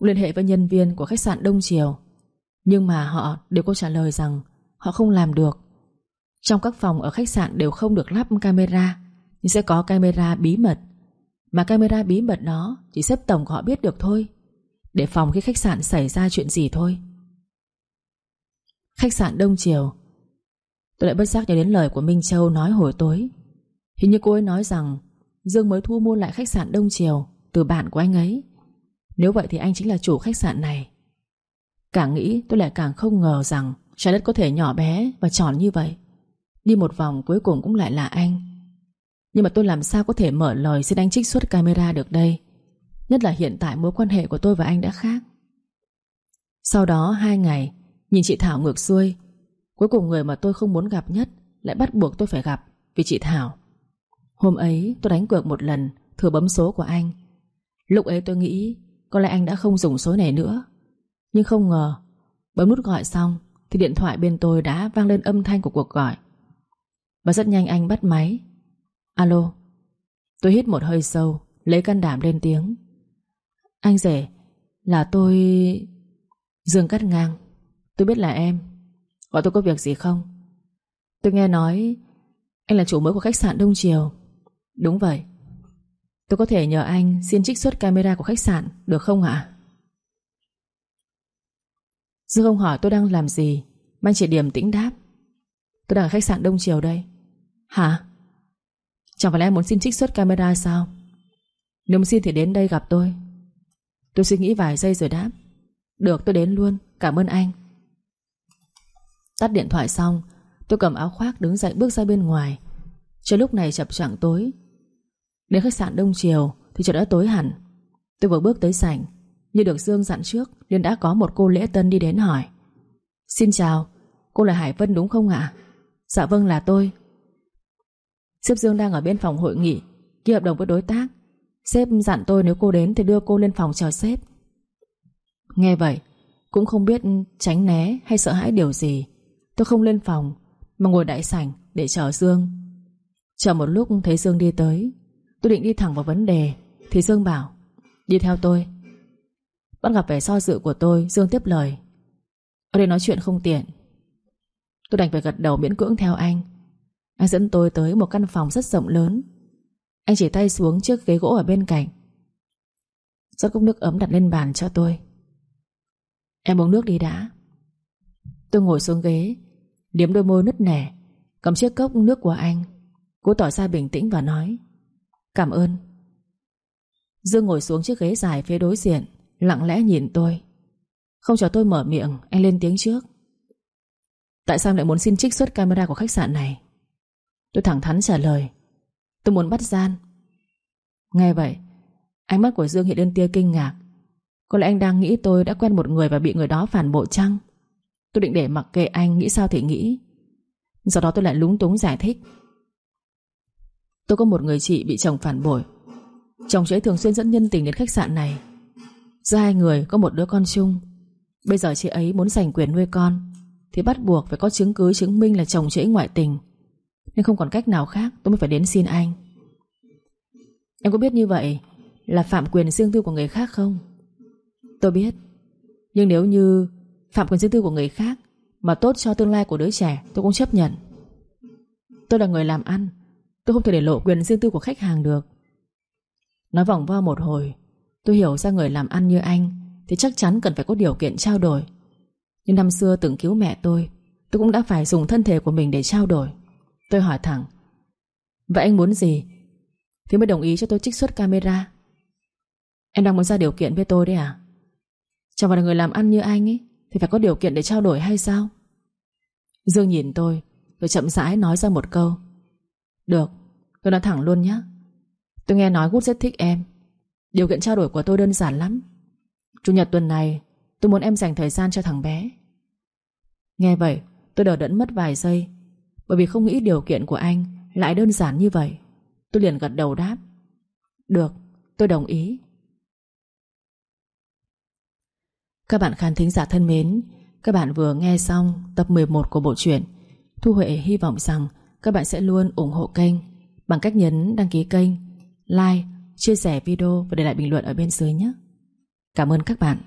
Liên hệ với nhân viên của khách sạn Đông Triều. Nhưng mà họ đều có trả lời rằng Họ không làm được. Trong các phòng ở khách sạn đều không được lắp camera, Nhưng sẽ có camera bí mật. Mà camera bí mật đó Chỉ xếp tổng của họ biết được thôi. Để phòng khi khách sạn xảy ra chuyện gì thôi. Khách sạn Đông Triều Tôi lại bất giác nhớ đến lời của Minh Châu nói hồi tối. Hình như cô ấy nói rằng Dương mới thu mua lại khách sạn Đông Triều Từ bạn của anh ấy. Nếu vậy thì anh chính là chủ khách sạn này. Càng nghĩ tôi lại càng không ngờ rằng Trái đất có thể nhỏ bé và tròn như vậy. Đi một vòng cuối cùng cũng lại là anh. Nhưng mà tôi làm sao có thể mở lời Xin anh trích xuất camera được đây? Nhất là hiện tại mối quan hệ của tôi và anh đã khác. Sau đó hai ngày, Nhìn chị Thảo ngược xuôi. Cuối cùng người mà tôi không muốn gặp nhất Lại bắt buộc tôi phải gặp Vì chị Thảo. Hôm ấy tôi đánh cược một lần Thử bấm số của anh. Lúc ấy tôi nghĩ Có lẽ anh đã không dùng số này nữa. Nhưng không ngờ, Bấm nút gọi xong Thì điện thoại bên tôi đã vang lên âm thanh của cuộc gọi. Và rất nhanh anh bắt máy. Alo. Tôi hít một hơi sâu, Lấy can đảm lên tiếng. Anh rể, Là tôi... Dương cắt ngang. Tôi biết là em. Gọi tôi có việc gì không? Tôi nghe nói Anh là chủ mới của khách sạn Đông Triều. Đúng vậy. Tôi có thể nhờ anh xin trích xuất camera của khách sạn, Được không ạ? Dương không hỏi tôi đang làm gì, Mà anh chỉ điểm tĩnh đáp. Tôi đang ở khách sạn Đông Triều đây. Hả? Chẳng phải là em muốn xin trích xuất camera sao? Nếu muốn xin thì đến đây gặp tôi. Tôi suy nghĩ vài giây rồi đáp. Được, tôi đến luôn. Cảm ơn anh. Tắt điện thoại xong, Tôi cầm áo khoác đứng dậy bước ra bên ngoài. Cho lúc này chập chẳng tối. Đến khách sạn Đông Triều Thì trời đã tối hẳn. Tôi vừa bước tới sảnh, Như được Dương dặn trước Nên đã có một cô lễ tân đi đến hỏi. Xin chào, Cô là Hải Vân đúng không ạ? Dạ vâng là tôi. Sếp Dương đang ở bên phòng hội nghị, Ký hợp đồng với đối tác. Sếp dặn tôi nếu cô đến thì đưa cô lên phòng chờ sếp. Nghe vậy, Cũng không biết tránh né hay sợ hãi điều gì. Tôi không lên phòng, Mà ngồi đại sảnh để chờ Dương. Chờ một lúc thấy Dương đi tới. Tôi định đi thẳng vào vấn đề, Thì Dương bảo, Đi theo tôi. Bắt gặp vẻ so dự của tôi, Dương tiếp lời. Ở đây nói chuyện không tiện. Tôi đành phải gật đầu miễn cưỡng theo anh. Anh dẫn tôi tới một căn phòng rất rộng lớn. Anh chỉ tay xuống chiếc ghế gỗ ở bên cạnh. Rót cốc nước ấm đặt lên bàn cho tôi. Em uống nước đi đã. Tôi ngồi xuống ghế, Liếm đôi môi nứt nẻ, Cầm chiếc cốc nước của anh. Cố tỏ ra bình tĩnh và nói, Cảm ơn. Dương ngồi xuống chiếc ghế dài phía đối diện, Lặng lẽ nhìn tôi. Không cho tôi mở miệng, Anh lên tiếng trước. Tại sao lại muốn xin trích xuất camera của khách sạn này? Tôi thẳng thắn trả lời. Tôi muốn bắt gian. Nghe vậy, Ánh mắt của Dương hiện lên tia kinh ngạc. Có lẽ anh đang nghĩ tôi đã quen một người Và bị người đó phản bội chăng? Tôi định để mặc kệ anh, nghĩ sao thì nghĩ. Sau đó tôi lại lúng túng giải thích. Tôi có một người chị bị chồng phản bội. Chồng chị ấy thường xuyên dẫn nhân tình đến khách sạn này. Giữa hai người có một đứa con chung. Bây giờ chị ấy muốn giành quyền nuôi con, Thì bắt buộc phải có chứng cứ chứng minh là chồng chị ấy ngoại tình. Nên không còn cách nào khác, tôi mới phải đến xin anh. Em có biết như vậy Là phạm quyền riêng tư của người khác không? Tôi biết. Nhưng nếu như Phạm quyền riêng tư của người khác Mà tốt cho tương lai của đứa trẻ, tôi cũng chấp nhận. Tôi là người làm ăn, Tôi không thể để lộ quyền riêng tư của khách hàng được. Nói vòng vo một hồi, Tôi hiểu ra người làm ăn như anh Thì chắc chắn cần phải có điều kiện trao đổi. Nhưng năm xưa từng cứu mẹ tôi Tôi cũng đã phải dùng thân thể của mình để trao đổi. Tôi hỏi thẳng, Vậy anh muốn gì? Thì mới đồng ý cho tôi trích xuất camera. Em đang muốn ra điều kiện với tôi đấy à? Chẳng phải là người làm ăn như anh ấy, Thì phải có điều kiện để trao đổi hay sao? Dương nhìn tôi, Rồi chậm rãi nói ra một câu. Được, Tôi nói thẳng luôn nhé Tôi nghe nói Gút rất thích em. Điều kiện trao đổi của tôi đơn giản lắm. Chủ nhật tuần này, Tôi muốn em dành thời gian cho thằng bé. Nghe vậy, tôi đỡ đẫn mất vài giây. Bởi vì không nghĩ điều kiện của anh Lại đơn giản như vậy. Tôi liền gật đầu đáp. Được tôi đồng ý. Các bạn khán thính giả thân mến Các bạn vừa nghe xong tập 11 của bộ truyện Thu Huệ hy vọng rằng Các bạn sẽ luôn ủng hộ kênh Bằng cách nhấn đăng ký kênh Like, chia sẻ video và để lại bình luận ở bên dưới nhé. Cảm ơn các bạn.